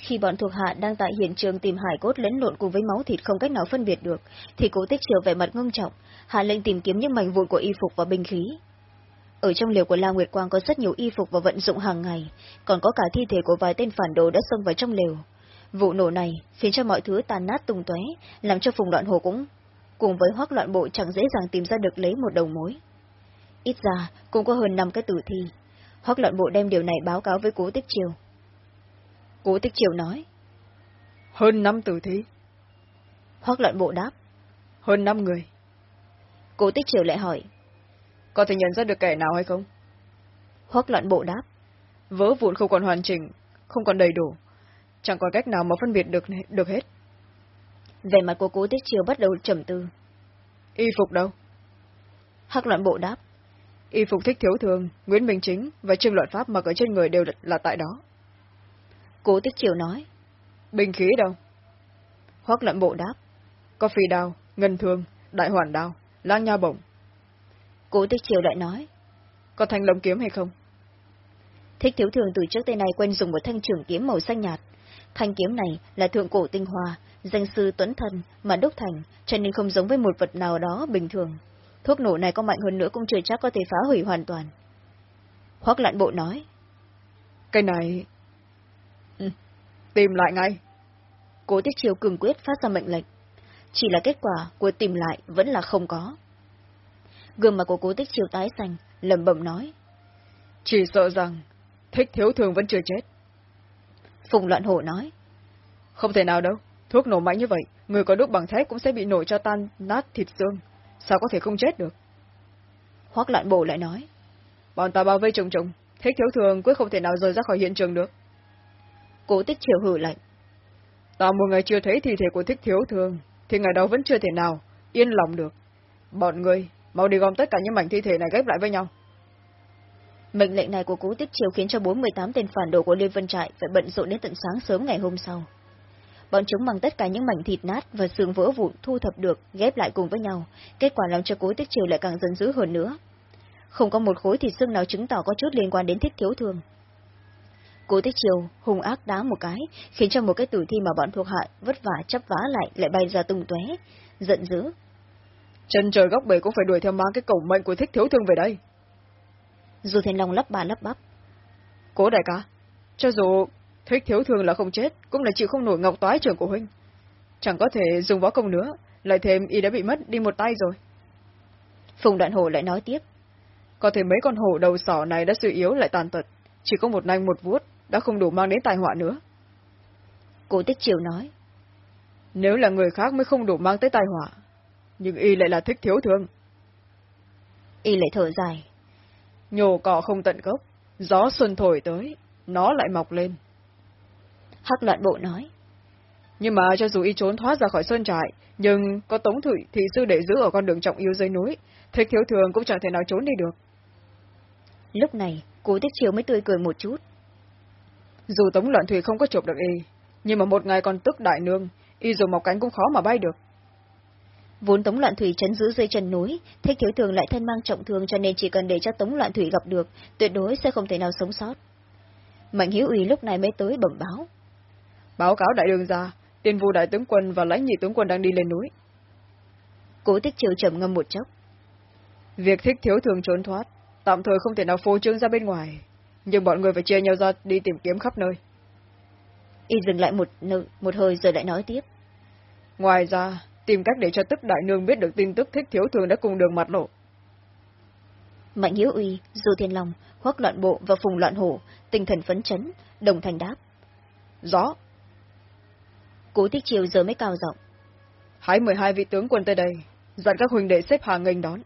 Khi bọn thuộc hạ đang tại hiện trường tìm hải cốt lẫn lộn cùng với máu thịt không cách nào phân biệt được, thì cố tích chiều vẻ mặt ngưng trọng, hạ lệnh tìm kiếm những mảnh vụn của y phục và binh khí. Ở trong liều của La Nguyệt Quang có rất nhiều y phục và vận dụng hàng ngày, còn có cả thi thể của vài tên phản đồ đã xông vào trong liều. Vụ nổ này khiến cho mọi thứ tàn nát tung tóe, làm cho phùng loạn hồ cũng cùng với hoác loạn bộ chẳng dễ dàng tìm ra được lấy một đầu mối. Ít ra, cũng có hơn năm cái tử thi. Hoác loạn bộ đem điều này báo cáo với cố tích triều. Cố tích triều nói. Hơn năm tử thi. Hoác loạn bộ đáp. Hơn năm người. Cố tích triều lại hỏi. Có thể nhận ra được kẻ nào hay không? Hoác loạn bộ đáp. Vỡ vụn không còn hoàn chỉnh, không còn đầy đủ. Chẳng có cách nào mà phân biệt được được hết. Về mặt của cố tích chiều bắt đầu trầm tư. Y phục đâu? Hắc loạn bộ đáp. Y phục thích thiếu thường, Nguyễn Minh Chính và Trương Loạn Pháp mặc ở trên người đều là tại đó. Cố tích chiều nói. Bình khí đâu? Hoác loạn bộ đáp. Có phi đao, ngân thương, đại hoàn đao, lang nha bổng. Cố tích chiều lại nói. Có thanh lồng kiếm hay không? Thích thiếu thường từ trước tới nay quen dùng một thanh trường kiếm màu xanh nhạt. Thanh kiếm này là thượng cổ tinh hoa, danh sư tuấn thần mà đúc thành, cho nên không giống với một vật nào đó bình thường. Thuốc nổ này có mạnh hơn nữa cũng chưa chắc có thể phá hủy hoàn toàn. Hoác lạn bộ nói. Cái này... Tìm lại ngay. Cố tiết chiều cường quyết phát ra mệnh lệnh. Chỉ là kết quả của tìm lại vẫn là không có. Gương mặt của cố tích chiều tái xanh, lẩm bẩm nói. Chỉ sợ rằng, thích thiếu thường vẫn chưa chết. Phùng loạn hổ nói. Không thể nào đâu, thuốc nổ mạnh như vậy, người có đúc bằng thép cũng sẽ bị nổ cho tan nát thịt xương. Sao có thể không chết được? Hoác loạn bộ lại nói. Bọn ta bao vây trùng trùng, thích thiếu thường quyết không thể nào rời ra khỏi hiện trường được. Cố tích chiều hử lạnh. Ta một ngày chưa thấy thi thể của thích thiếu thường, thì ngày đó vẫn chưa thể nào, yên lòng được. Bọn người, mau đi gom tất cả những mảnh thi thể này ghép lại với nhau. Mệnh lệnh này của cố tích chiều khiến cho 48 tên phản đồ của Liên Vân Trại phải bận rộn đến tận sáng sớm ngày hôm sau. Bọn chúng mang tất cả những mảnh thịt nát và xương vỡ vụn thu thập được, ghép lại cùng với nhau, kết quả làm cho cố tích chiều lại càng dần dữ hơn nữa. Không có một khối thịt xương nào chứng tỏ có chút liên quan đến thích thiếu thương. Cố tích chiều hung ác đá một cái, khiến cho một cái tử thi mà bọn thuộc hạ vất vả chấp vá lại lại bay ra tung tóe, giận dữ. Chân trời góc bể cũng phải đuổi theo mang cái cổng mệnh của thích thiếu thương về đây. Dù Thiên Long lắp ba lắp bắp. Cố đại ca, cho dù thích thiếu thương là không chết, cũng là chịu không nổi ngọc toái trưởng của huynh. Chẳng có thể dùng võ công nữa, lại thêm y đã bị mất đi một tay rồi. Phùng đoạn hổ lại nói tiếp. Có thể mấy con hổ đầu sỏ này đã suy yếu lại tàn tật, chỉ có một nanh một vuốt, đã không đủ mang đến tai họa nữa. Cố tích triều nói. Nếu là người khác mới không đủ mang tới tai họa, nhưng y lại là thích thiếu thương. Y lại thở dài. Nhổ cỏ không tận gốc, gió xuân thổi tới, nó lại mọc lên. Hắc loạn bộ nói. Nhưng mà cho dù y trốn thoát ra khỏi sơn trại, nhưng có tống thủy thì sư để giữ ở con đường trọng yếu dưới núi, thích thiếu thường cũng chẳng thể nào trốn đi được. Lúc này, cố tích chiều mới tươi cười một chút. Dù tống loạn thủy không có chụp được y, nhưng mà một ngày còn tức đại nương, y dù mọc cánh cũng khó mà bay được. Vốn Tống Loạn Thủy chấn giữ dưới chân núi, thích thiếu thường lại thân mang trọng thương cho nên chỉ cần để cho Tống Loạn Thủy gặp được, tuyệt đối sẽ không thể nào sống sót. Mạnh Hiếu Uy lúc này mới tới bẩm báo. Báo cáo đại đường ra, tiên vu đại tướng quân và lãnh nhị tướng quân đang đi lên núi. Cố tích chiều trầm ngâm một chốc. Việc thích thiếu thường trốn thoát, tạm thời không thể nào phô trương ra bên ngoài, nhưng bọn người phải chia nhau ra đi tìm kiếm khắp nơi. Y dừng lại một, một hơi rồi lại nói tiếp. Ngoài ra, tìm cách để cho tức đại nương biết được tin tức thích thiếu thường đã cùng đường mặt lộ. Mạnh Hiếu Uy, Du Thiên Long, Hoắc Loạn Bộ và Phùng Loạn Hổ, tinh thần phấn chấn, đồng thành đáp. Rõ. Cố Tích Triều giờ mới cao giọng. Hãy mười hai vị tướng quân tới đây, dặn các huynh đệ xếp hàng nghênh đón.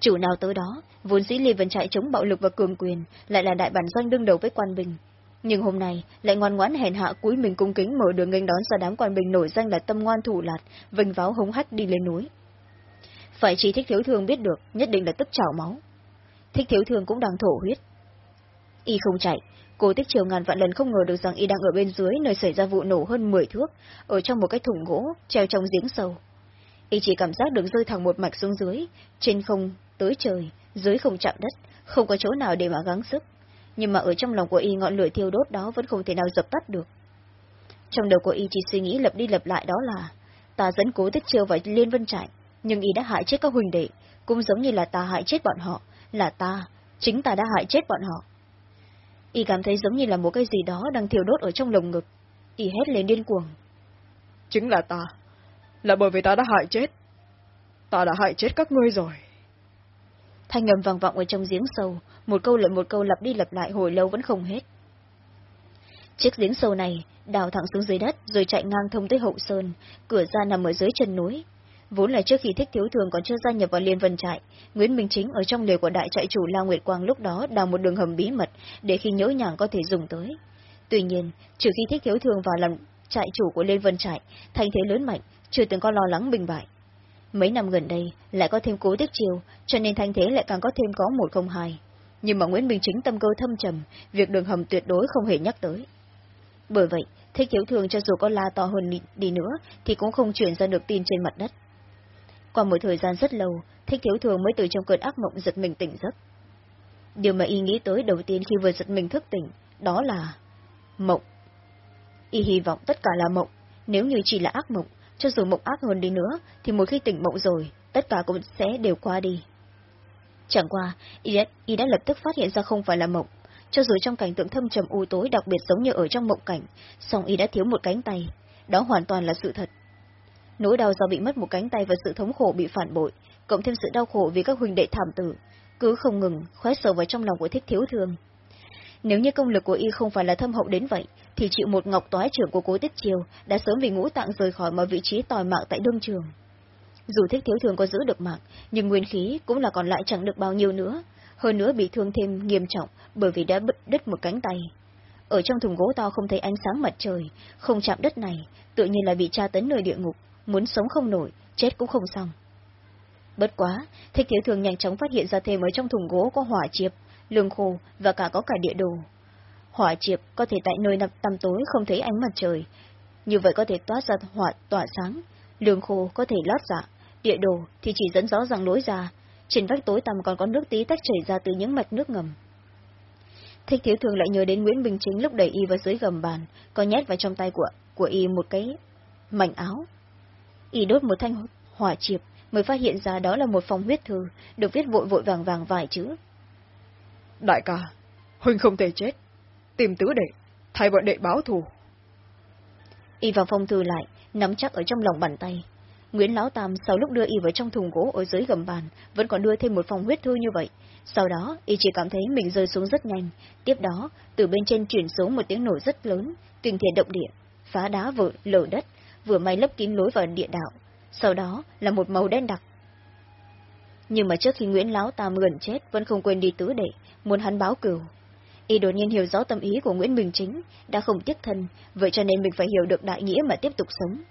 Chủ nào tới đó, vốn dĩ Lê Vân chạy chống bạo lực và cường quyền, lại là đại bản doanh đương đầu với quan bình. Nhưng hôm nay, lại ngoan ngoãn hèn hạ cúi mình cung kính mở đường nghênh đón ra đám quan bình nổi danh là tâm ngoan thủ lạt, vinh váo hống hách đi lên núi. Phải chỉ thích thiếu thương biết được, nhất định là tức chảo máu. Thích thiếu thương cũng đang thổ huyết. Y không chạy, cô tích chiều ngàn vạn lần không ngờ được rằng y đang ở bên dưới nơi xảy ra vụ nổ hơn 10 thước, ở trong một cái thùng gỗ, treo trong giếng sâu. Y chỉ cảm giác được rơi thẳng một mạch xuống dưới, trên không tới trời, dưới không chạm đất, không có chỗ nào để mà gắng sức. Nhưng mà ở trong lòng của y ngọn lửa thiêu đốt đó vẫn không thể nào dập tắt được. Trong đầu của y chỉ suy nghĩ lập đi lập lại đó là, ta dẫn cố tích chiêu vào liên vân trại, nhưng y đã hại chết các huỳnh đệ, cũng giống như là ta hại chết bọn họ, là ta, chính ta đã hại chết bọn họ. Y cảm thấy giống như là một cái gì đó đang thiêu đốt ở trong lồng ngực. Y hét lên điên cuồng. Chính là ta. Là bởi vì ta đã hại chết. Ta đã hại chết các ngươi rồi. Thanh ngầm vang vọng ở trong giếng sâu, một câu lại một câu lặp đi lặp lại hồi lâu vẫn không hết. Chiếc giếng sâu này đào thẳng xuống dưới đất rồi chạy ngang thông tới hậu sơn, cửa ra nằm ở dưới chân núi. Vốn là trước khi thích thiếu thường còn chưa gia nhập vào liên vân trại, Nguyễn Minh Chính ở trong lều của đại trại chủ La Nguyệt Quang lúc đó đào một đường hầm bí mật để khi nhớ nhàng có thể dùng tới. Tuy nhiên, trừ khi thích thiếu thường vào làm trại chủ của liên vân trại, thành thế lớn mạnh, chưa từng có lo lắng bình bại. Mấy năm gần đây, lại có thêm cố tiếp chiều, cho nên thanh thế lại càng có thêm có một không hai. Nhưng mà Nguyễn Minh Chính tâm cơ thâm trầm, việc đường hầm tuyệt đối không hề nhắc tới. Bởi vậy, thích thiếu thường cho dù có la to hơn đi nữa, thì cũng không chuyển ra được tin trên mặt đất. Qua một thời gian rất lâu, thích thiếu thường mới từ trong cơn ác mộng giật mình tỉnh giấc. Điều mà y nghĩ tới đầu tiên khi vừa giật mình thức tỉnh, đó là... mộng. Y hy vọng tất cả là mộng, nếu như chỉ là ác mộng, cho dù mộng ác hơn đi nữa, thì một khi tỉnh mộng rồi, tất cả cũng sẽ đều qua đi. Chẳng qua, y đã, y đã lập tức phát hiện ra không phải là mộng. Cho dù trong cảnh tượng thâm trầm u tối đặc biệt giống như ở trong mộng cảnh, song y đã thiếu một cánh tay. Đó hoàn toàn là sự thật. nỗi đau do bị mất một cánh tay và sự thống khổ bị phản bội, cộng thêm sự đau khổ vì các huynh đệ thảm tử, cứ không ngừng khoét sâu vào trong lòng của thích thiếu thương. Nếu như công lực của y không phải là thâm hậu đến vậy, thì chịu một ngọc toái trưởng của cố tích chiều đã sớm bị ngũ tạng rời khỏi mọi vị trí tòi mạng tại đương trường. Dù thích thiếu thường có giữ được mạng, nhưng nguyên khí cũng là còn lại chẳng được bao nhiêu nữa, hơn nữa bị thương thêm nghiêm trọng bởi vì đã bứt đứt một cánh tay. Ở trong thùng gỗ to không thấy ánh sáng mặt trời, không chạm đất này, tự nhiên là bị tra tấn nơi địa ngục, muốn sống không nổi, chết cũng không xong. Bất quá, thích thiếu thường nhanh chóng phát hiện ra thêm ở trong thùng gỗ có hỏa chiệp, lương khô và cả có cả địa đồ. Hỏa chiệp có thể tại nơi nằm tăm tối không thấy ánh mặt trời, như vậy có thể toát ra hỏa tỏa sáng, lương khô có thể lót dạ, địa đồ thì chỉ dẫn rõ ràng lối ra, trên vách tối tăm còn có nước tí tách chảy ra từ những mạch nước ngầm. Thích thiếu thường lại nhớ đến Nguyễn Bình Chính lúc đẩy y vào dưới gầm bàn, có nhét vào trong tay của của y một cái mảnh áo. Y đốt một thanh hỏa chiệp, mới phát hiện ra đó là một phòng huyết thư, được viết vội vội vàng vàng vài chữ. Đại ca, Huynh không thể chết. Tìm tứ đệ, thay bọn đệ báo thù. Y vào phong thư lại, nắm chắc ở trong lòng bàn tay. Nguyễn Lão Tam sau lúc đưa Y vào trong thùng gỗ ở dưới gầm bàn, vẫn còn đưa thêm một phòng huyết thư như vậy. Sau đó, Y chỉ cảm thấy mình rơi xuống rất nhanh. Tiếp đó, từ bên trên chuyển xuống một tiếng nổ rất lớn, kinh thiên động địa, phá đá vỡ lở đất, vừa may lấp kín lối vào địa đạo. Sau đó là một màu đen đặc. Nhưng mà trước khi Nguyễn Lão Tam gần chết vẫn không quên đi tứ đệ, muốn hắn báo cửu. Y đột nhiên hiểu rõ tâm ý của Nguyễn Bình Chính, đã không tiếc thân, vậy cho nên mình phải hiểu được đại nghĩa mà tiếp tục sống.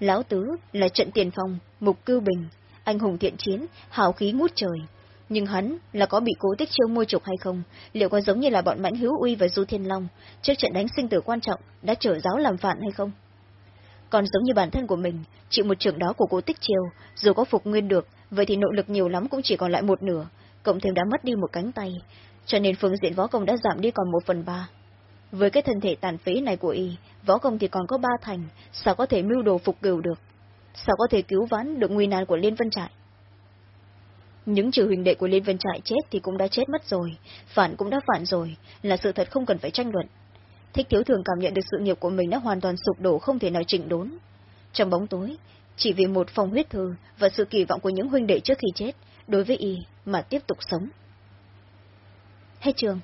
Lão Tứ là trận tiền phong, mục cưu bình, anh hùng thiện chiến, hào khí ngút trời. Nhưng hắn là có bị cố tích chiêu mua trục hay không, liệu có giống như là bọn mãnh hữu uy và du thiên long, trước trận đánh sinh tử quan trọng, đã trở giáo làm phản hay không? Còn giống như bản thân của mình, chịu một trường đó của cố tích chiêu, dù có phục nguyên được, vậy thì nội lực nhiều lắm cũng chỉ còn lại một nửa, cộng thêm đã mất đi một cánh tay, cho nên phương diện võ công đã giảm đi còn một phần ba. Với cái thân thể tàn phế này của y, võ công thì còn có ba thành, sao có thể mưu đồ phục cửu được? Sao có thể cứu vãn được nguy nan của Liên Vân Trại? Những trừ huynh đệ của Liên Vân Trại chết thì cũng đã chết mất rồi, phản cũng đã phản rồi, là sự thật không cần phải tranh luận. Thích thiếu thường cảm nhận được sự nghiệp của mình đã hoàn toàn sụp đổ không thể nào chỉnh đốn. Trong bóng tối, chỉ vì một phòng huyết thư và sự kỳ vọng của những huynh đệ trước khi chết, đối với y mà tiếp tục sống. Hết trường.